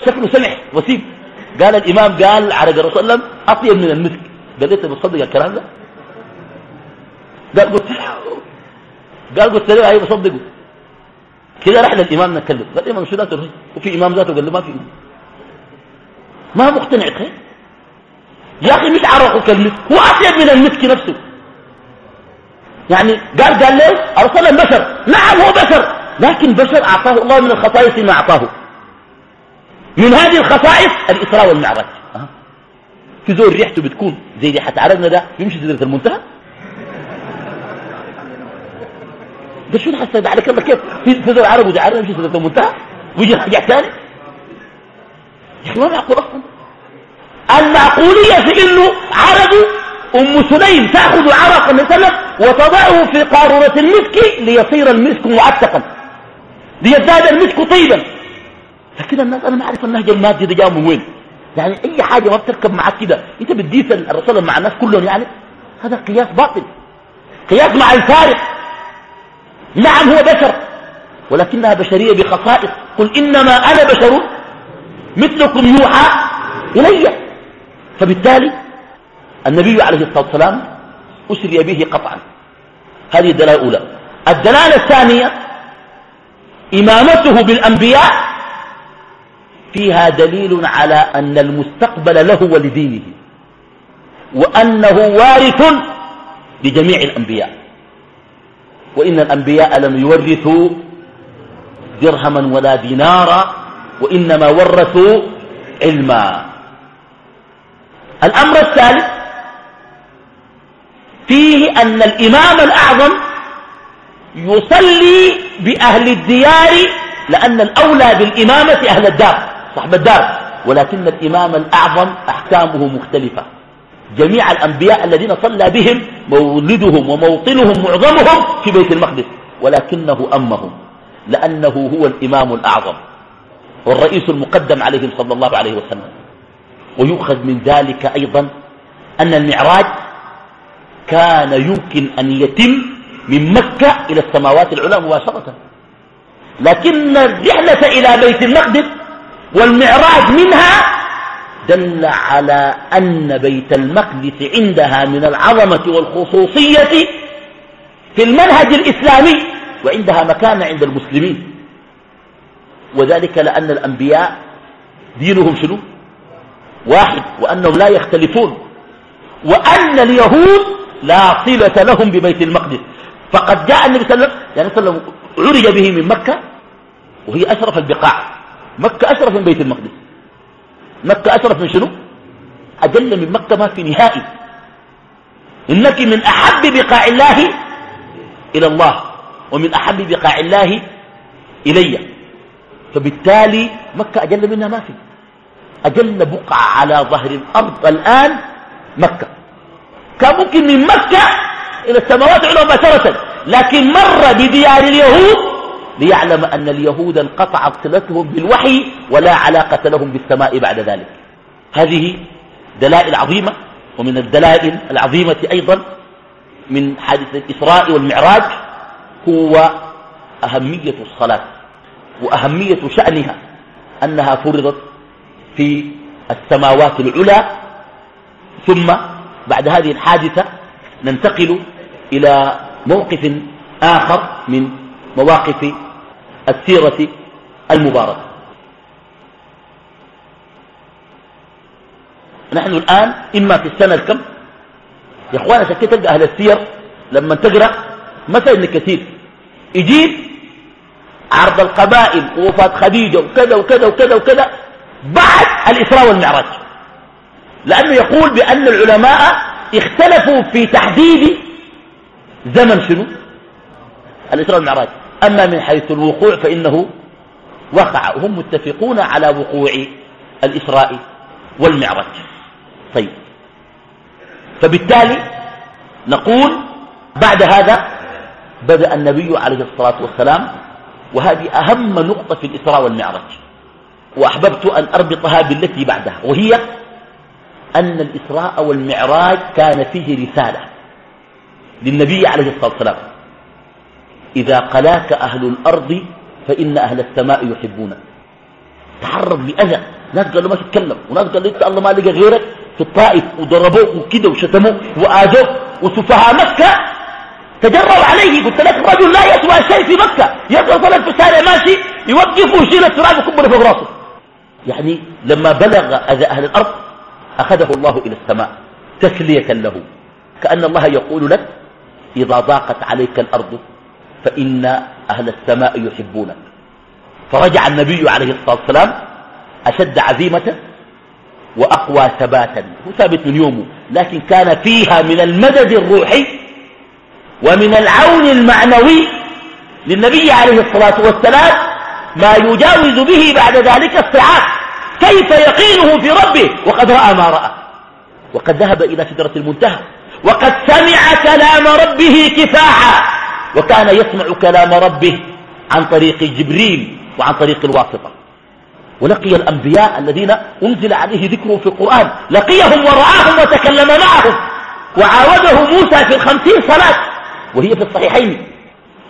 شكله سمح وسيم. قال الإمام قال عرج الرسول صلى الله عليه وسلم أطيب من المسك قال لي أنت بتصدق الكلام ده. قال قلت قال قلت له أيوة بصدقه كده راح للإمام نتكلم. قال الإمام شو ذاته؟ وفي إمام ذاته قال له ما في. ما مقتنع خير؟ يا أخي مش عرقه كالمسك هو أطيب من المسك نفسه. يعني قال قال لي أرسل البشر نعم هو بشر. لكن بشر أعطاه الله من الخصائص ما أعطاه. من هذه الخصائص الإسراء والمعراج. في زول ريحته بتكون زي ريحة عرقنا ده بيمشي سدرة المنتهى. ده شو حسب عليك الله كيف؟ في زول عرق وده عرق يمشي سدرة المنتهى ويجي رجع ثاني ما معقول أصلا؟ المعقولية في إنه عرقه أم سليم تأخذ عرق النبي صلى وتضعه في قارورة المسك ليصير المسك معتقا ليزداد المسك طيبا. لكن الناس أنا ما أعرف النهج المادي ده جاء من وين. يعني أي حاجة ما بتركب معك كده أنت بتديس الرسول مع الناس كلهم يعني؟ هذا قياس باطل. قياس مع الفارق. نعم هو بشر ولكنها بشرية بخصائص. قل إنما أنا بشر. مثلكم يوحى إلي. فبالتالي النبي عليه الصلاة والسلام أسري به قطعا. هذه الدلالة الأولى. الدلالة الثانية إمامته بالأنبياء فيها دليل على أن المستقبل له ولدينه وأنه وارث لجميع الأنبياء. وإن الأنبياء لم يورثوا درهما ولا دينارا وإنما ورثوا علما. الأمر الثالث فيه أن الإمام الأعظم يصلي بأهل الديار لأن الأولى بالإمامة أهل الدار صاحب الدار. ولكن الإمام الأعظم أحكامه مختلفة. جميع الأنبياء الذين صلى بهم مولدهم وموطنهم معظمهم في بيت المقدس ولكنه أمهم لأنه هو الإمام الأعظم. والرئيس المقدم عليهم صلى الله عليه وسلم. ويؤخذ من ذلك أيضا أن المعراج كان يمكن أن يتم من مكة إلى السماوات العلى مباشرة. لكن الرحلة إلى بيت المقدس والمعراج منها دل على أن بيت المقدس عندها من العظمة والخصوصية في المنهج الإسلامي وعندها مكانة عند المسلمين. وذلك لأن الأنبياء دينهم شنو؟ واحد وأنهم لا يختلفون. وأن اليهود لا صلة لهم ببيت المقدس. فقد جاء النبي صلى الله عليه وسلم عرج به من مكة وهي أشرف البقاع. مكة أشرف من بيت المقدس. مكة أشرف من شنو؟ أجل من مكة ما في نهائي. إنك من أحب بقاع الله إلى الله ومن أحب بقاع الله إلي. فبالتالي مكة أجل منها ما في. أجل بقعة على ظهر الأرض. الآن مكة. كان ممكن من مكة إلى السماوات على مباشرة لكن مر بديار اليهود ليعلم أن اليهود انقطعت صلتهم بالوحي ولا علاقة لهم بالسماء بعد ذلك. هذه دلائل عظيمة ومن الدلائل العظيمة أيضا من حادث الإسراء والمعراج هو أهمية الصلاة. وأهمية شأنها أنها فرضت في السماوات العلى ثم بعد هذه الحادثة ننتقل إلى موقف آخر من مواقف السيرة المباركة. نحن الآن إما في السنة الكم؟ يا أخوان عشان كده تلقى أهل السير لما تقرأ مثلا كثير. يجيب عرض القبائل ووفاة خديجة وكذا وكذا وكذا وكذا بعد الإسراء والمعراج. لأنه يقول بأن العلماء اختلفوا في تحديد زمن شنو؟ الإسراء والمعراج. أما من حيث الوقوع فإنه وقع. وهم متفقون على وقوع الإسراء والمعراج. طيب. فبالتالي نقول بعد هذا بدأ النبي عليه الصلاة والسلام وهذه أهم نقطة في الإسراء والمعراج. وأحببت أن أربطها بالتي بعدها وهي أن الإسراء والمعراج كان فيه رسالة للنبي عليه الصلاة والسلام. إذا قلاك أهل الأرض فإن أهل السماء يحبونك. تعرض لأذى. ناس قالوا ما تتكلم وناس قالوا انت الله ما لقى غيرك. في الطائف وضربوك وكده وشتموك وآذوك وسفهاء مكة تجروا عليه. قلت لك الرجل لا يسوى شيء في مكة. يبقى صلاة في الشارع ماشي يوقف ويشيل التراب وكبر فوق راسه. يعني لما بلغ أذى أهل الأرض أخذه الله إلى السماء تسلية له. كأن الله يقول لك إذا ضاقت عليك الأرض فإن أهل السماء يحبونك. فرجع النبي عليه الصلاة والسلام أشد عزيمة وأقوى ثباتا. هو ثابت من يومه لكن كان فيها من المدد الروحي ومن العون المعنوي للنبي عليه الصلاة والسلام ما يجاوز به بعد ذلك الصعاب. كيف يقينه في ربه؟ وقد رأى ما رأى. وقد ذهب إلى سدرة المنتهى. وقد سمع كلام ربه كفاحا. وكان يسمع كلام ربه عن طريق جبريل وعن طريق الواسطة. ولقي الأنبياء الذين أنزل عليه ذكرهم في القرآن. لقيهم ورآهم وتكلم معهم. وعاوده موسى في الخمسين صلاة. وهي في الصحيحين.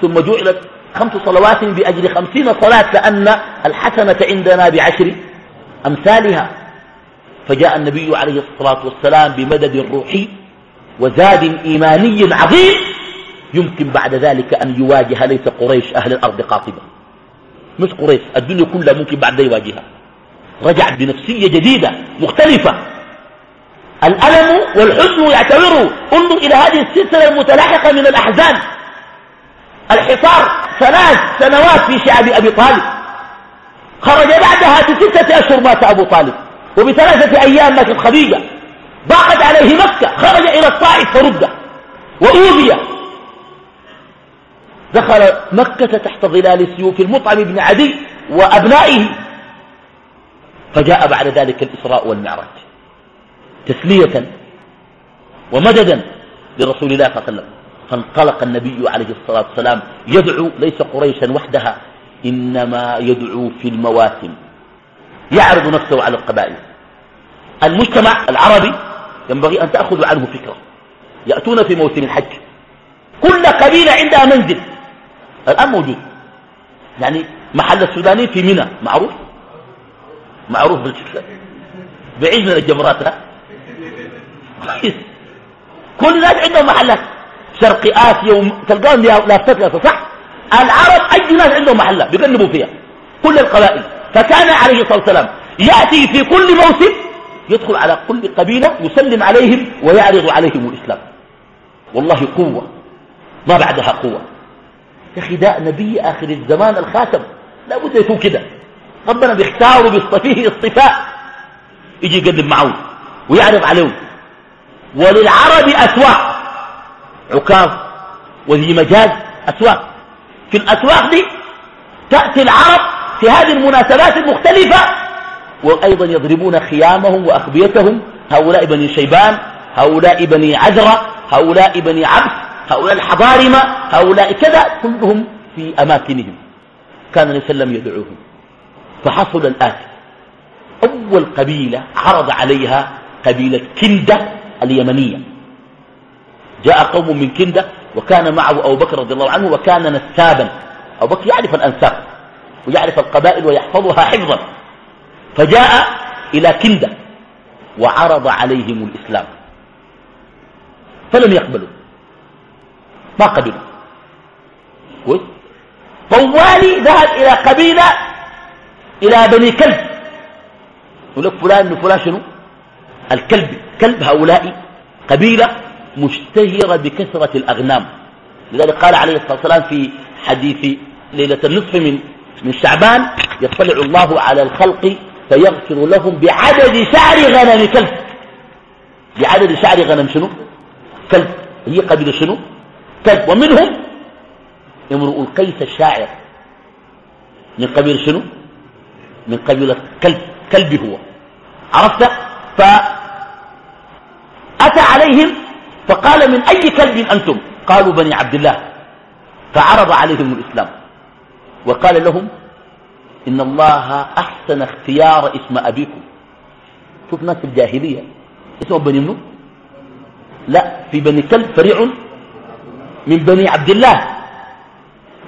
ثم جعلت خمس صلوات بأجل خمسين صلاة لأن الحسنة عندنا بعشر أمثالها. فجاء النبي عليه الصلاة والسلام بمدد روحي وزاد إيماني عظيم. يمكن بعد ذلك أن يواجه ليس قريش أهل الأرض قاطبة. مش قريش الدنيا كلها ممكن بعد يواجهها. رجع بنفسية جديدة مختلفة. الألم والحزن يعتبره انظر إلى هذه السلسلة المتلاحقة من الأحزان. الحصار ثلاث سنوات في شعب أبي طالب. خرج بعدها بستة أشهر مات أبو طالب وبثلاثة أيام ماتت خديجة. ضاقت عليه مكة خرج إلى الطائف فرد وأوذي. دخل مكة تحت ظلال سيوف المطعم بن عدي وأبنائه. فجاء بعد ذلك الإسراء والمعراج. تسلية ومددا لرسول الله صلى الله عليه وسلم. فانطلق النبي عليه الصلاة والسلام يدعو ليس قريشا وحدها إنما يدعو في المواسم. يعرض نفسه على القبائل. المجتمع العربي ينبغي أن تأخذوا عنه فكرة. يأتون في موسم الحج. كل قبيلة عندها منزل. الآن موجود. يعني محل السوداني في منى. معروف؟ معروف بالكسلة بعيد من الجمرات كل الناس عندهم محلات. شرق آسيا تلقاهم لافتات صح؟ العرب أي ناس عندهم محلات بيقلبوا فيها. كل القبائل. فكان عليه الصلاة والسلام يأتي في كل موسم يدخل على كل قبيلة يسلم عليهم ويعرض عليهم الإسلام. والله قوة. ما بعدها قوة. يا أخي ده نبي آخر الزمان الخاتم. لا بد يكون كده. ربنا بيختاره بيصطفيه اصطفاء. يجي يقدم معه ويعرض عليهم. وللعرب أسواق. عكاظ وذي مجاز أسواق. في الأسواق دي تأتي العرب في هذه المناسبات المختلفة وأيضا يضربون خيامهم وأخبيتهم. هؤلاء بني شيبان هؤلاء بني عذرة هؤلاء بني عبس هؤلاء الحضارمة هؤلاء كذا كلهم في أماكنهم. كان النبي صلى الله عليه وسلم يدعوهم. فحصل الآتي. أول قبيلة عرض عليها قبيلة كندة. اليمنية. جاء قوم من كندة وكان معه أبو بكر رضي الله عنه وكان نسابا. أبو بكر يعرف الأنساب ويعرف القبائل ويحفظها حفظا. فجاء إلى كندة وعرض عليهم الإسلام. فلم يقبلوا. ما قبلوا. كويس طوالي ذهب إلى قبيلة إلى بني كلب. يقول لك فلان فلان شنو؟ الكلب كلب هؤلاء قبيلة مشتهرة بكثرة الأغنام. لذلك قال عليه الصلاة والسلام في حديث ليلة النصف من من شعبان يطلع الله على الخلق فيغفر لهم بعدد شعر غنم كلب. بعدد شعر غنم شنو؟ كلب. هي قبيلة شنو؟ كلب. ومنهم امرؤ القيس الشاعر. من قبيلة شنو؟ من قبيلة كلب. كلب هو. عرفت؟ فأتى عليهم فقال من أي كلب أنتم؟ قالوا بني عبد الله. فعرض عليهم الإسلام. وقال لهم إن الله أحسن اختيار اسم أبيكم. شوف ناس الجاهلية. اسمه بني منو؟ لا في بني كلب فريع من بني عبد الله.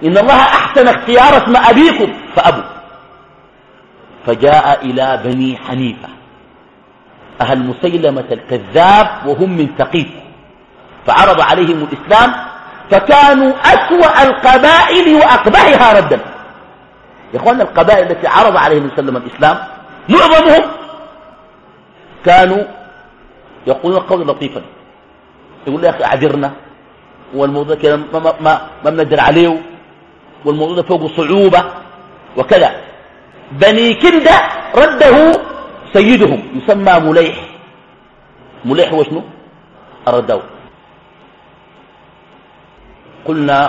إن الله أحسن اختيار اسم أبيكم. فأبوا. فجاء إلى بني حنيفة. أهل مسيلمة الكذاب وهم من ثقيف فعرض عليهم الإسلام فكانوا أسوأ القبائل وأقبحها ردا. يا إخواننا القبائل التي عرض عليهم وسلم الإسلام معظمهم كانوا يقولون قولا لطيفا. يقول يا أخي أعذرنا والموضوع كده ما, ما, ما, ما بنقدر عليه والموضوع فوق صعوبة وكذا. بني كندة رده سيدهم يسمى مليح. مليح هو شنو؟ الرداو. قلنا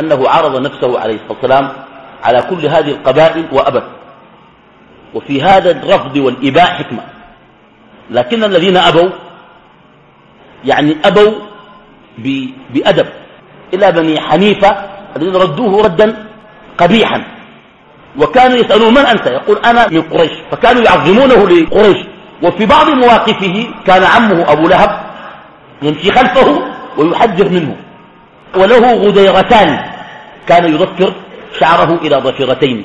أنه عرض نفسه عليه الصلاة والسلام على كل هذه القبائل وأبت وفي هذا الرفض والإباء حكمة. لكن الذين أبوا يعني أبوا بأدب. إلى بني حنيفة الذين ردوه ردا قبيحا. وكانوا يسألون من أنت؟ يقول أنا من قريش. فكانوا يعظمونه لقريش. وفي بعض مواقفه كان عمه أبو لهب يمشي خلفه ويحذر منه. وله غديرتان. كان يضفر شعره إلى ضفيرتين.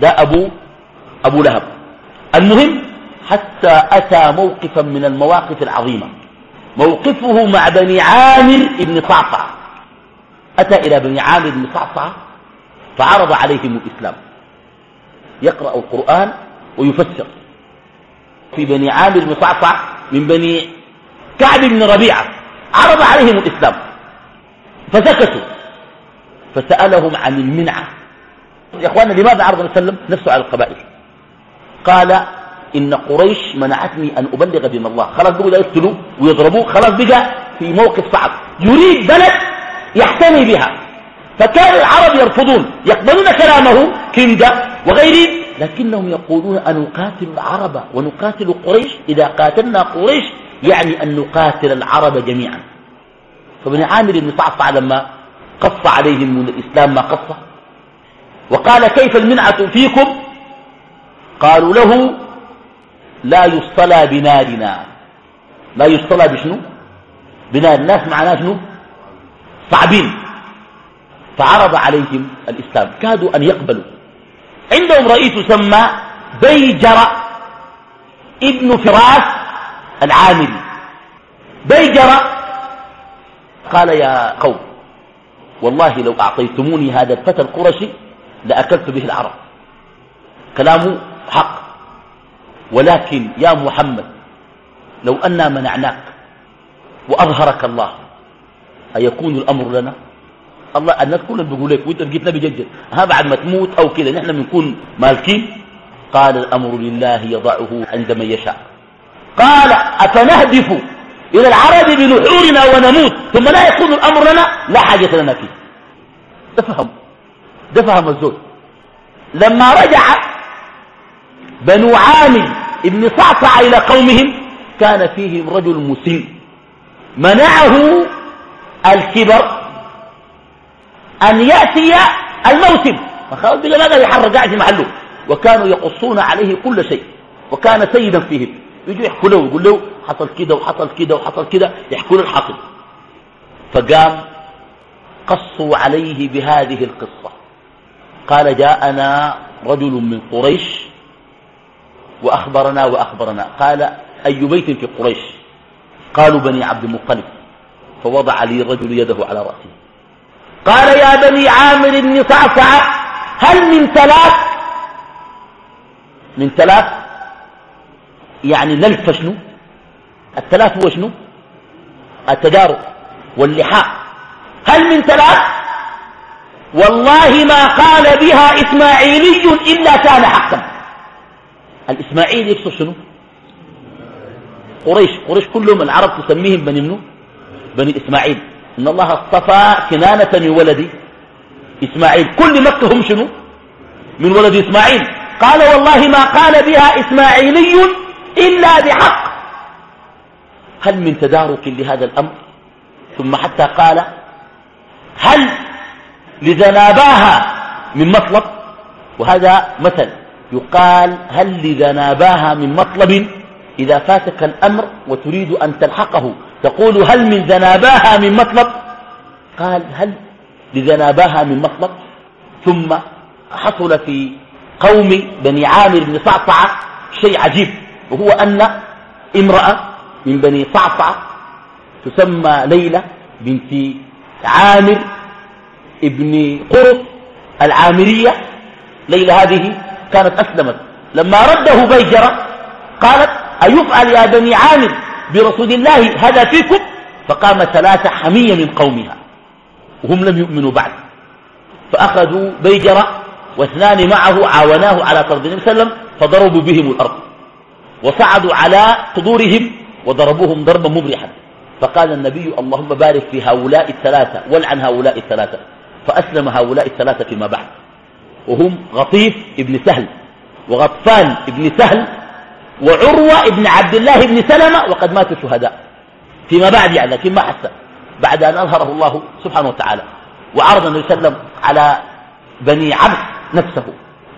ده أبو, أبو لهب. المهم حتى أتى موقفا من المواقف العظيمة. موقفه مع بني عامر بن صعصع. أتى إلى بني عامر بن صعصع فعرض عليهم الإسلام. يقرأ القرآن ويفسر. في بني عامر بن صعصع من بني كعب بن ربيعة عرض عليهم الإسلام. فسكتوا. فسألهم عن المنعة. يا أخوانا لماذا عرض وسلم نفسه على القبائل؟ قال إن قريش منعتني أن أبلغ دين الله. خلاص بقوا يقتلوا ويضربوه خلاص بقى في موقف صعب. يريد بلد يحتمي بها. فكان العرب يرفضون يقبلون كلامه كندا وغيره لكنهم يقولون أن نقاتل العرب ونقاتل قريش؟ إذا قاتلنا قريش يعني أن نقاتل العرب جميعا. فبن عامر بن صعصع لما قص عليهم من الإسلام ما قص وقال كيف المنعة فيكم؟ قالوا له لا يصطلى بنارنا. لا يصطلى بشنو؟ بنار. الناس معناه شنو؟ صعبين. فعرض عليهم الإسلام كادوا أن يقبلوا. عندهم رئيس يسمى بيجر ابن فراس العامري بيجر قال يا قوم والله لو أعطيتموني هذا الفتى القرشي لأكلت به العرب. كلامه حق. ولكن يا محمد لو أنا منعناك وأظهرك الله أيكون الأمر لنا؟ الله الناس كلها بيقول لك وانت بقيت نبي جدد. ها بعد ما تموت أو كذا نحن بنكون مالكين؟ قال الأمر لله يضعه عند من يشاء. قال افنهدف إلى العرب بنحورنا ونموت ثم لا يكون الأمر لنا لا حاجة لنا فيه. ده فهم. ده فهم الزول. لما رجع بنو عامر ابن صعصع إلى قومهم كان فيهم رجل مسن. منعه الكبر. أن يأتي الموسم. بقى ما قال يحرق قاعد في محله. وكانوا يقصون عليه كل شيء. وكان سيدا فيهم. يجوا يحكوا له يقول له حصل كده وحصل كده وحصل كده يحكوا له الحصل فقام قصوا عليه بهذه القصة. قال جاءنا رجل من قريش وأخبرنا وأخبرنا. قال أي بيت في قريش؟ قالوا بني عبد المطلب. فوضع لي الرجل يده على رأسه قال يا بني عامر بن صعصع هل من ثلاث؟ من ثلاث؟ يعني نلف شنو الثلاث هو شنو؟ التدارك واللحاء. هل من ثلاث؟ والله ما قال بها إسماعيلي إلا كان حقا. الإسماعيلي يقصد شنو؟ قريش. قريش كلهم العرب تسميهم بني منو؟ بني إسماعيل. إن الله اصطفى كنانة من ولد إسماعيل. كل مكة هم شنو؟ من ولد إسماعيل. قال والله ما قال بها إسماعيلي إلا بحق. هل من تدارك لهذا الأمر؟ ثم حتى قال هل لذناباها من مطلب؟ وهذا مثل يقال هل لذناباها من مطلب إذا فاتك الأمر وتريد أن تلحقه؟ تقول هل من ذناباها من مطلب قال هل لذناباها من مطلب ثم حصل في قوم بني عامر بن صعصع شيء عجيب وهو أن امرأة من بني صعصع تسمى ليلى بنت عامر ابن قرط العامرية. ليلى هذه كانت أسلمت. لما رده بيجرة قالت أيفعل يا بني عامر؟ برسول الله هذا فيكم فقام ثلاثة حمية من قومها وهم لم يؤمنوا بعد. فأخذوا بيجرة واثنان معه عاوناه على طرد النبي صلى الله عليه وسلم فضربوا بهم الأرض وصعدوا على صدورهم وضربوهم ضربا مبرحا. فقال النبي اللهم بارك في هؤلاء الثلاثة والعن هؤلاء الثلاثة. فأسلم هؤلاء الثلاثة فيما بعد. وهم غطيف ابن سهل وغطفان ابن سهل وعروة ابن عبد الله ابن سلمة وقد ماتوا شهداء. فيما بعد يعني لكن ما حس بعد أن أظهره الله سبحانه وتعالى. وعرض النبي صلى الله عليه وسلم على بني عبد نفسه.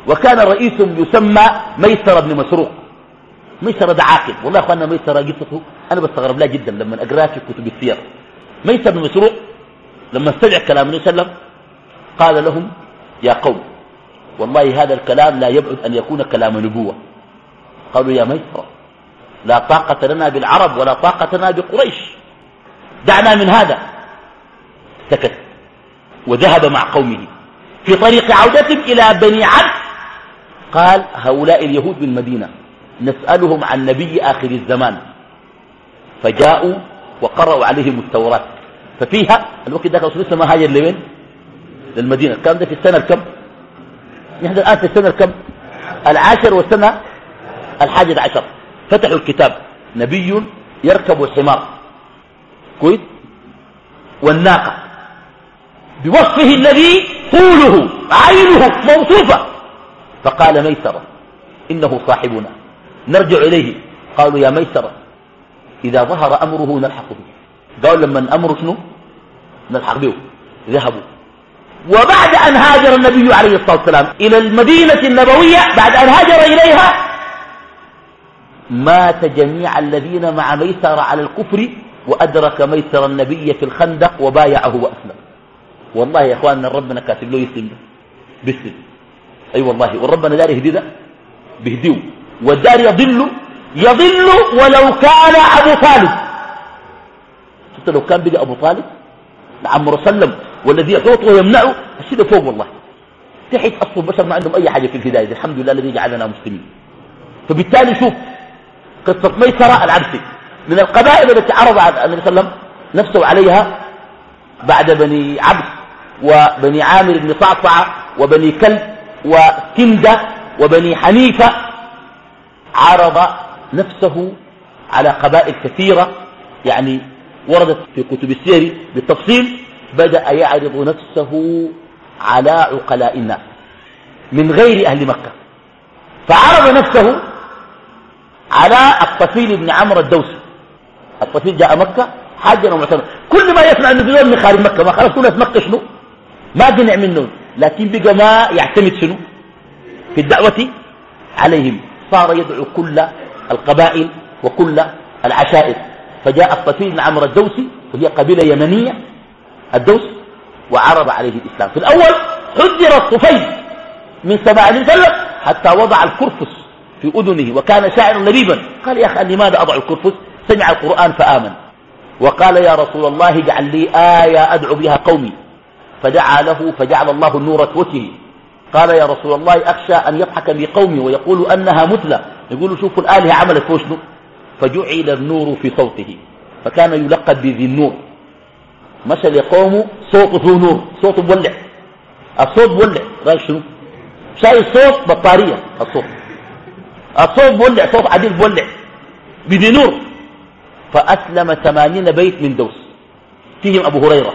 وكان رئيس يسمى ميسر بن مسروق. ميسر ده عاقل. والله يا اخوانا ميسر قصته أنا بستغرب لها جدا لما اقراه في كتب السير. ميسر بن مسروق لما استمع كلام النبي صلى الله عليه وسلم قال لهم يا قوم والله هذا الكلام لا يبعد أن يكون كلام نبوة. قالوا يا ميسر لا طاقة لنا بالعرب ولا طاقة لنا بقريش. دعنا من هذا. سكت. وذهب مع قومه. في طريق عودتهم إلى بني عبد قال هؤلاء اليهود بالمدينة نسألهم عن نبي آخر الزمان. فجاءوا وقرأوا عليهم التوراة. ففيها الوقت ذاك رسول الله ما هاجر لوين للمدينة. كان ده في السنة الكم؟ نحن الآن في السنة الكم؟ العاشر والسنة الحادية عشر. فتحوا الكتاب. نبي يركب الحمار. كويس والناقة. بوصفه الذي طوله عينه موصوفة. فقال ميسرة إنه صاحبنا. نرجع إليه. قالوا يا ميسرة إذا ظهر أمره نلحق به. قالوا لما الأمر شنو؟ نلحق به. ذهبوا. وبعد أن هاجر النبي عليه الصلاة والسلام إلى المدينة النبوية بعد أن هاجر إليها مات جميع الذين مع ميسر على الكفر وأدرك ميسر النبي في الخندق وبايعه وأسلم. والله يا إخواننا ربنا كاتب له يسلم. بيسلم. أي أيوة والله. وربنا دار يهدي ده؟ بيهديه. والدار يضل؟ يضل ولو كان أبو طالب. شفت لو كان بقى أبو طالب؟ لعم وسلم. والذي يحوطه ويمنعه الشيء فوق والله. تحت أصل البشر ما عندهم أي حاجة في الهداية. الحمد لله الذي جعلنا مسلمين. فبالتالي شوف قصة ميسرة العبسي. من القبائل التي عرض النبي صلى الله عليه وسلم نفسه عليها بعد بني عبس وبني عامر بن صعصع وبني كلب وكندة وبني حنيفة عرض نفسه على قبائل كثيرة يعني وردت في كتب السير بالتفصيل بدأ يعرض نفسه على عقلاء الناس من غير أهل مكة. فعرض نفسه على الطفيل بن عمرو الدوسي. الطفيل جاء مكة حاجة ومعتمر كل ما يسمع إنه بيقول من خارج مكة ما خلاص كل ناس مكة شنو؟ ما قنع منه. لكن بقى ما يعتمد شنو؟ في الدعوة عليهم. صار يدعو كل القبائل وكل العشائر. فجاء الطفيل بن عمرو الدوسي وهي قبيلة يمنية الدوس وعرض عليه الإسلام. في الأول حذر الطفيل من سماع وسلم حتى وضع الكرفس. في أذنه وكان شاعرا لبيبا قال يا أخي لماذا أضع الكرفس؟ سمع القرآن فآمن. وقال يا رسول الله اجعل لي آية أدعو بها قومي. فدعا له فجعل الله النور وجهه قال يا رسول الله أخشى أن يضحك بي قومي ويقول أنها مثلى. يقولوا شوفوا الآلهة عملت وشنو فجعل النور في صوته. فكان يلقب بذي النور. مشى لقومه صوته فيه نور صوته مولع. الصوت مولع. رايك شنو؟ شايف صوت بطارية الصوت. الصوت مولع صوت عديد مولع بذي نور. فأسلم ثمانين بيت من دوس. فيهم أبو هريرة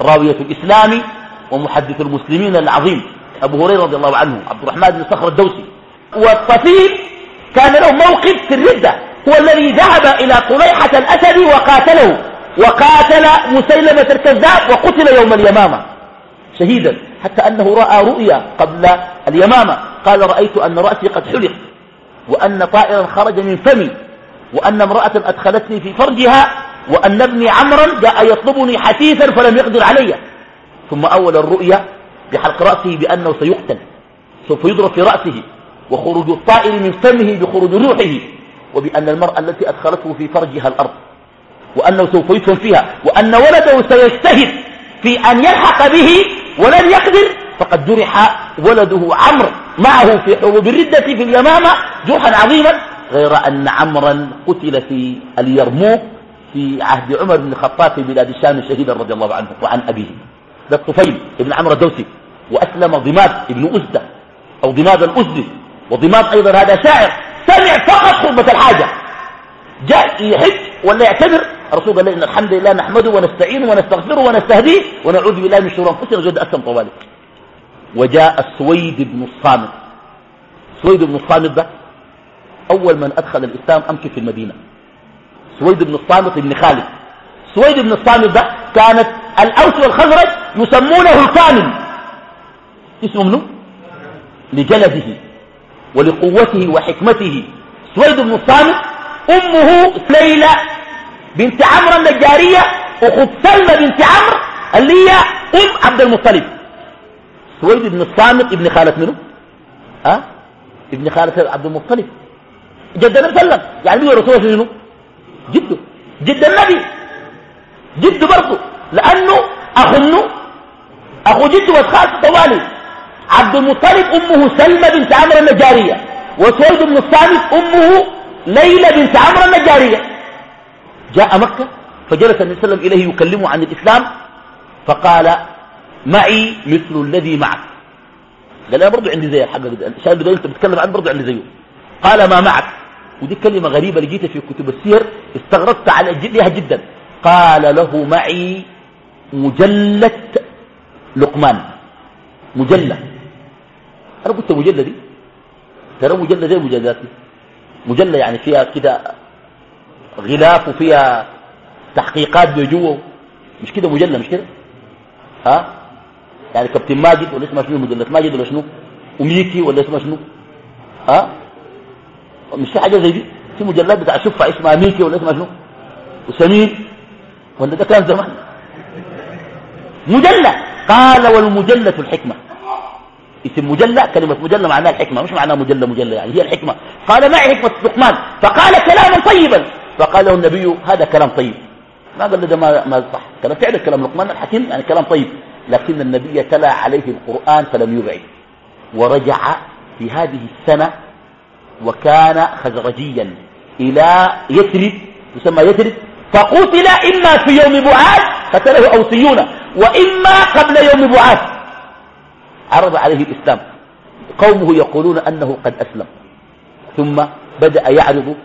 راوية الإسلام ومحدث المسلمين العظيم. أبو هريرة رضي الله عنه عبد الرحمن بن صخر الدوسي. والطفيل كان له موقف في الردة. هو الذي ذهب إلى طليحة الأسد وقاتله. وقاتل مسيلمة الكذاب وقتل يوم اليمامة. شهيدا حتى أنه رأى رؤيا قبل اليمامة. قال رأيت أن رأسي قد حلق. وأن طائرا خرج من فمي وأن امرأة أدخلتني في فرجها وأن ابني عمرا جاء يطلبني حثيثا فلم يقدر علي. ثم أول الرؤيا بحلق رأسه بأنه سيقتل سوف يضرب في رأسه وخروج الطائر من فمه بخروج روحه وبأن المرأة التي أدخلته في فرجها الأرض وأنه سوف يدفن فيها وأن ولده سيجتهد في أن يلحق به ولن يقدر فقد جرح ولده عمرو. معه في حروب الردة في اليمامة جرحا عظيما غير أن عمرا قتل في اليرموك في عهد عمر بن الخطاب في بلاد الشام شهيدا رضي الله عنه وعن أبيه. ده الطفيل ابن عمرو الدوسي وأسلم ضماد ابن أزدة أو ضماد الأزدي وضماد أيضا هذا شاعر سمع فقط خطبة الحاجة. جاء يحج ولا يعتذر الرسول قال إن الحمد لله نحمده ونستعينه ونستغفره ونستهديه ونعوذ بالله من شرور أنفسنا وجد أسلم طوالي وجاء السويد بن الصامت. سويد بن الصامت ده أول من أدخل الإسلام أمكن في المدينة. سويد بن الصامت بن خالد. سويد بن الصامت ده كانت الأوس والخزرج يسمونه الكامل. اسمه منه لجلده ولقوته وحكمته. سويد بن الصامت أمه ليلى بنت عمرو النجارية أخت سلمى بنت عمرو اللي هي أم عبد المطلب. سويد بن الصامت ابن خالة منه؟ ها؟ أه؟ ابن خالة عبد المطلب. جد النبي صلى يعني هو رسول شنو؟ جده. جد النبي. جده برضه. لأنه أخو منه. أخو جده وخالته طوالي. عبد المطلب أمه سلمى بنت عمرو النجارية. وسويد بن الصامت أمه ليلى بنت عمرو النجارية. جاء مكة فجلس النبي صلى الله عليه وسلم إليه يكلمه عن الإسلام. فقال معي مثل الذي معك. قال أنا برضو عندي زي الحق الشاب ده أنت بتتكلم عنه برضو عندي زيه. قال ما معك. ودي كلمة غريبة لقيتها في كتب السير. استغربت على لها جدا. قال له معي مجلة لقمان. مجلة. أنا قلت مجلة دي؟ ترى مجلة زي المجلات مجلة يعني فيها كده غلاف وفيها تحقيقات بجوه. مش كده مجلة مش كده؟ ها؟ يعني كابتن ماجد ولا اسمها شنو؟ مجلة ماجد ولا شنو؟ وميكي ولا اسمها شنو؟ ها؟ مش في حاجة زي دي؟ في مجلات بتاع شفع اسمها ميكي ولا اسمها شنو؟ وسمين ولا ده كان زمان. مجلة. قال والمجلة الحكمة. اسم مجلة كلمة مجلة معناها الحكمة مش معناها مجلة مجلة يعني هي الحكمة. قال معي حكمة لقمان فقال كلاما طيبا. فقال له النبي هذا كلام طيب. ما قال له ده ما, ما صح. كلام فعلا كلام لقمان الحكيم يعني كلام طيب. لكن النبي تلا عليه القرآن فلم يبعد. ورجع في هذه السنة وكان خزرجيا إلى يثرب يسمى يثرب فقتل إما في يوم بعاث قتله أوسيون وإما قبل يوم بعاث عرض عليه الإسلام. قومه يقولون أنه قد أسلم. ثم بدأ يعرض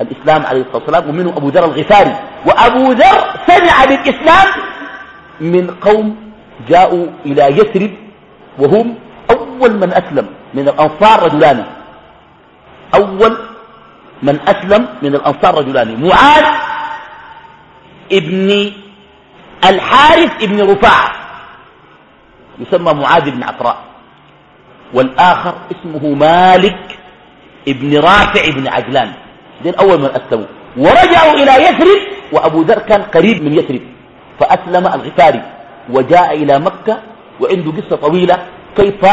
الإسلام عليه الصلاة والسلام ومنه أبو ذر الغفاري. وأبو ذر سمع بالإسلام من قوم جاءوا إلى يثرب وهم أول من أسلم من الأنصار رجلان. أول من أسلم من الأنصار رجلان. معاذ ابن الحارث ابن رفاعة يسمى معاذ بن عفراء والآخر اسمه مالك ابن رافع بن عجلان. دين أول من أسلموا. ورجعوا إلى يثرب وأبو ذر كان قريب من يثرب. فأسلم الغفاري. وجاء إلى مكة وعنده قصة طويلة كيف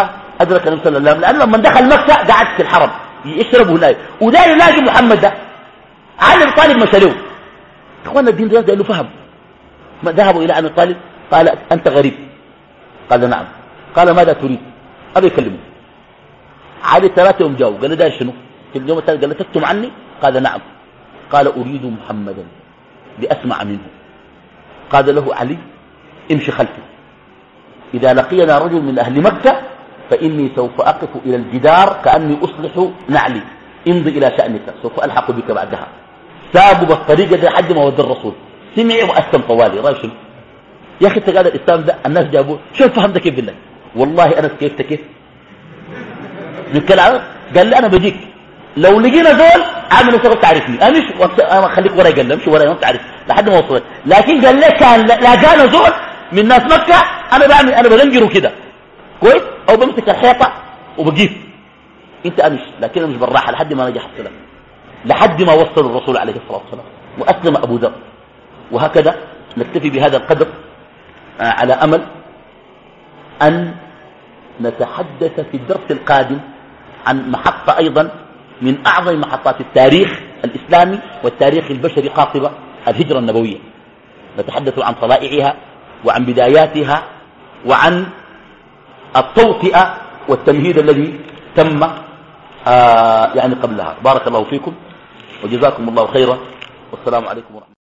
أدرك النبي صلى الله عليه وسلم؟ لأنه لما دخل مكة قعد في الحرم يشرب هناك وده يلاقي محمد ده. علي طالب مسألوه اخوانا الدين ده له فهم. ذهبوا إلى علي طالب قال أنت غريب. قال نعم. قال ماذا تريد؟ أبي يكلمه. علي ثلاثة يوم جاوا قال ده شنو؟ اليوم الثالث قال تكتم عني؟ قال نعم. قال أريد محمدا لأسمع منه. قال له علي امشي خلفي. إذا لقينا رجل من أهل مكة فإني سوف أقف إلى الجدار كأني أصلح نعلي. امضي إلى شأنك سوف ألحق بك بعدها. سابوا بالطريقة دي لحد ما ود الرسول. سمع وأسلم طوالي. شنو؟ يا أخي قال الإسلام ده الناس جابوه. شوف فهمت كيف بالله. والله أنا كيف كيف من كلام قال لي أنا بجيك. لو لقينا زول عامل شغل تعرفني. أنا مش أنا خليك وراي قال لي امشي وراي ما تعرف. لحد ما وصلت. لكن قال لي كان لاقانا زول من ناس مكة أنا بعمل أنا بغنجره كده. كويس؟ أو بمسك الحيطة وبجيب. أنت أمش لكن مش بالراحة لحد ما نجح السلام. لحد ما وصل الرسول عليه الصلاة والسلام. وأسلم أبو ذر. وهكذا نكتفي بهذا القدر على أمل أن نتحدث في الدرس القادم عن محطة أيضا من أعظم محطات التاريخ الإسلامي والتاريخ البشري قاطبة الهجرة النبوية. نتحدث عن طلائعها وعن بداياتها وعن التوطئة والتمهيد الذي تم آه يعني قبلها. بارك الله فيكم وجزاكم الله خيرا. والسلام عليكم ورحمة الله.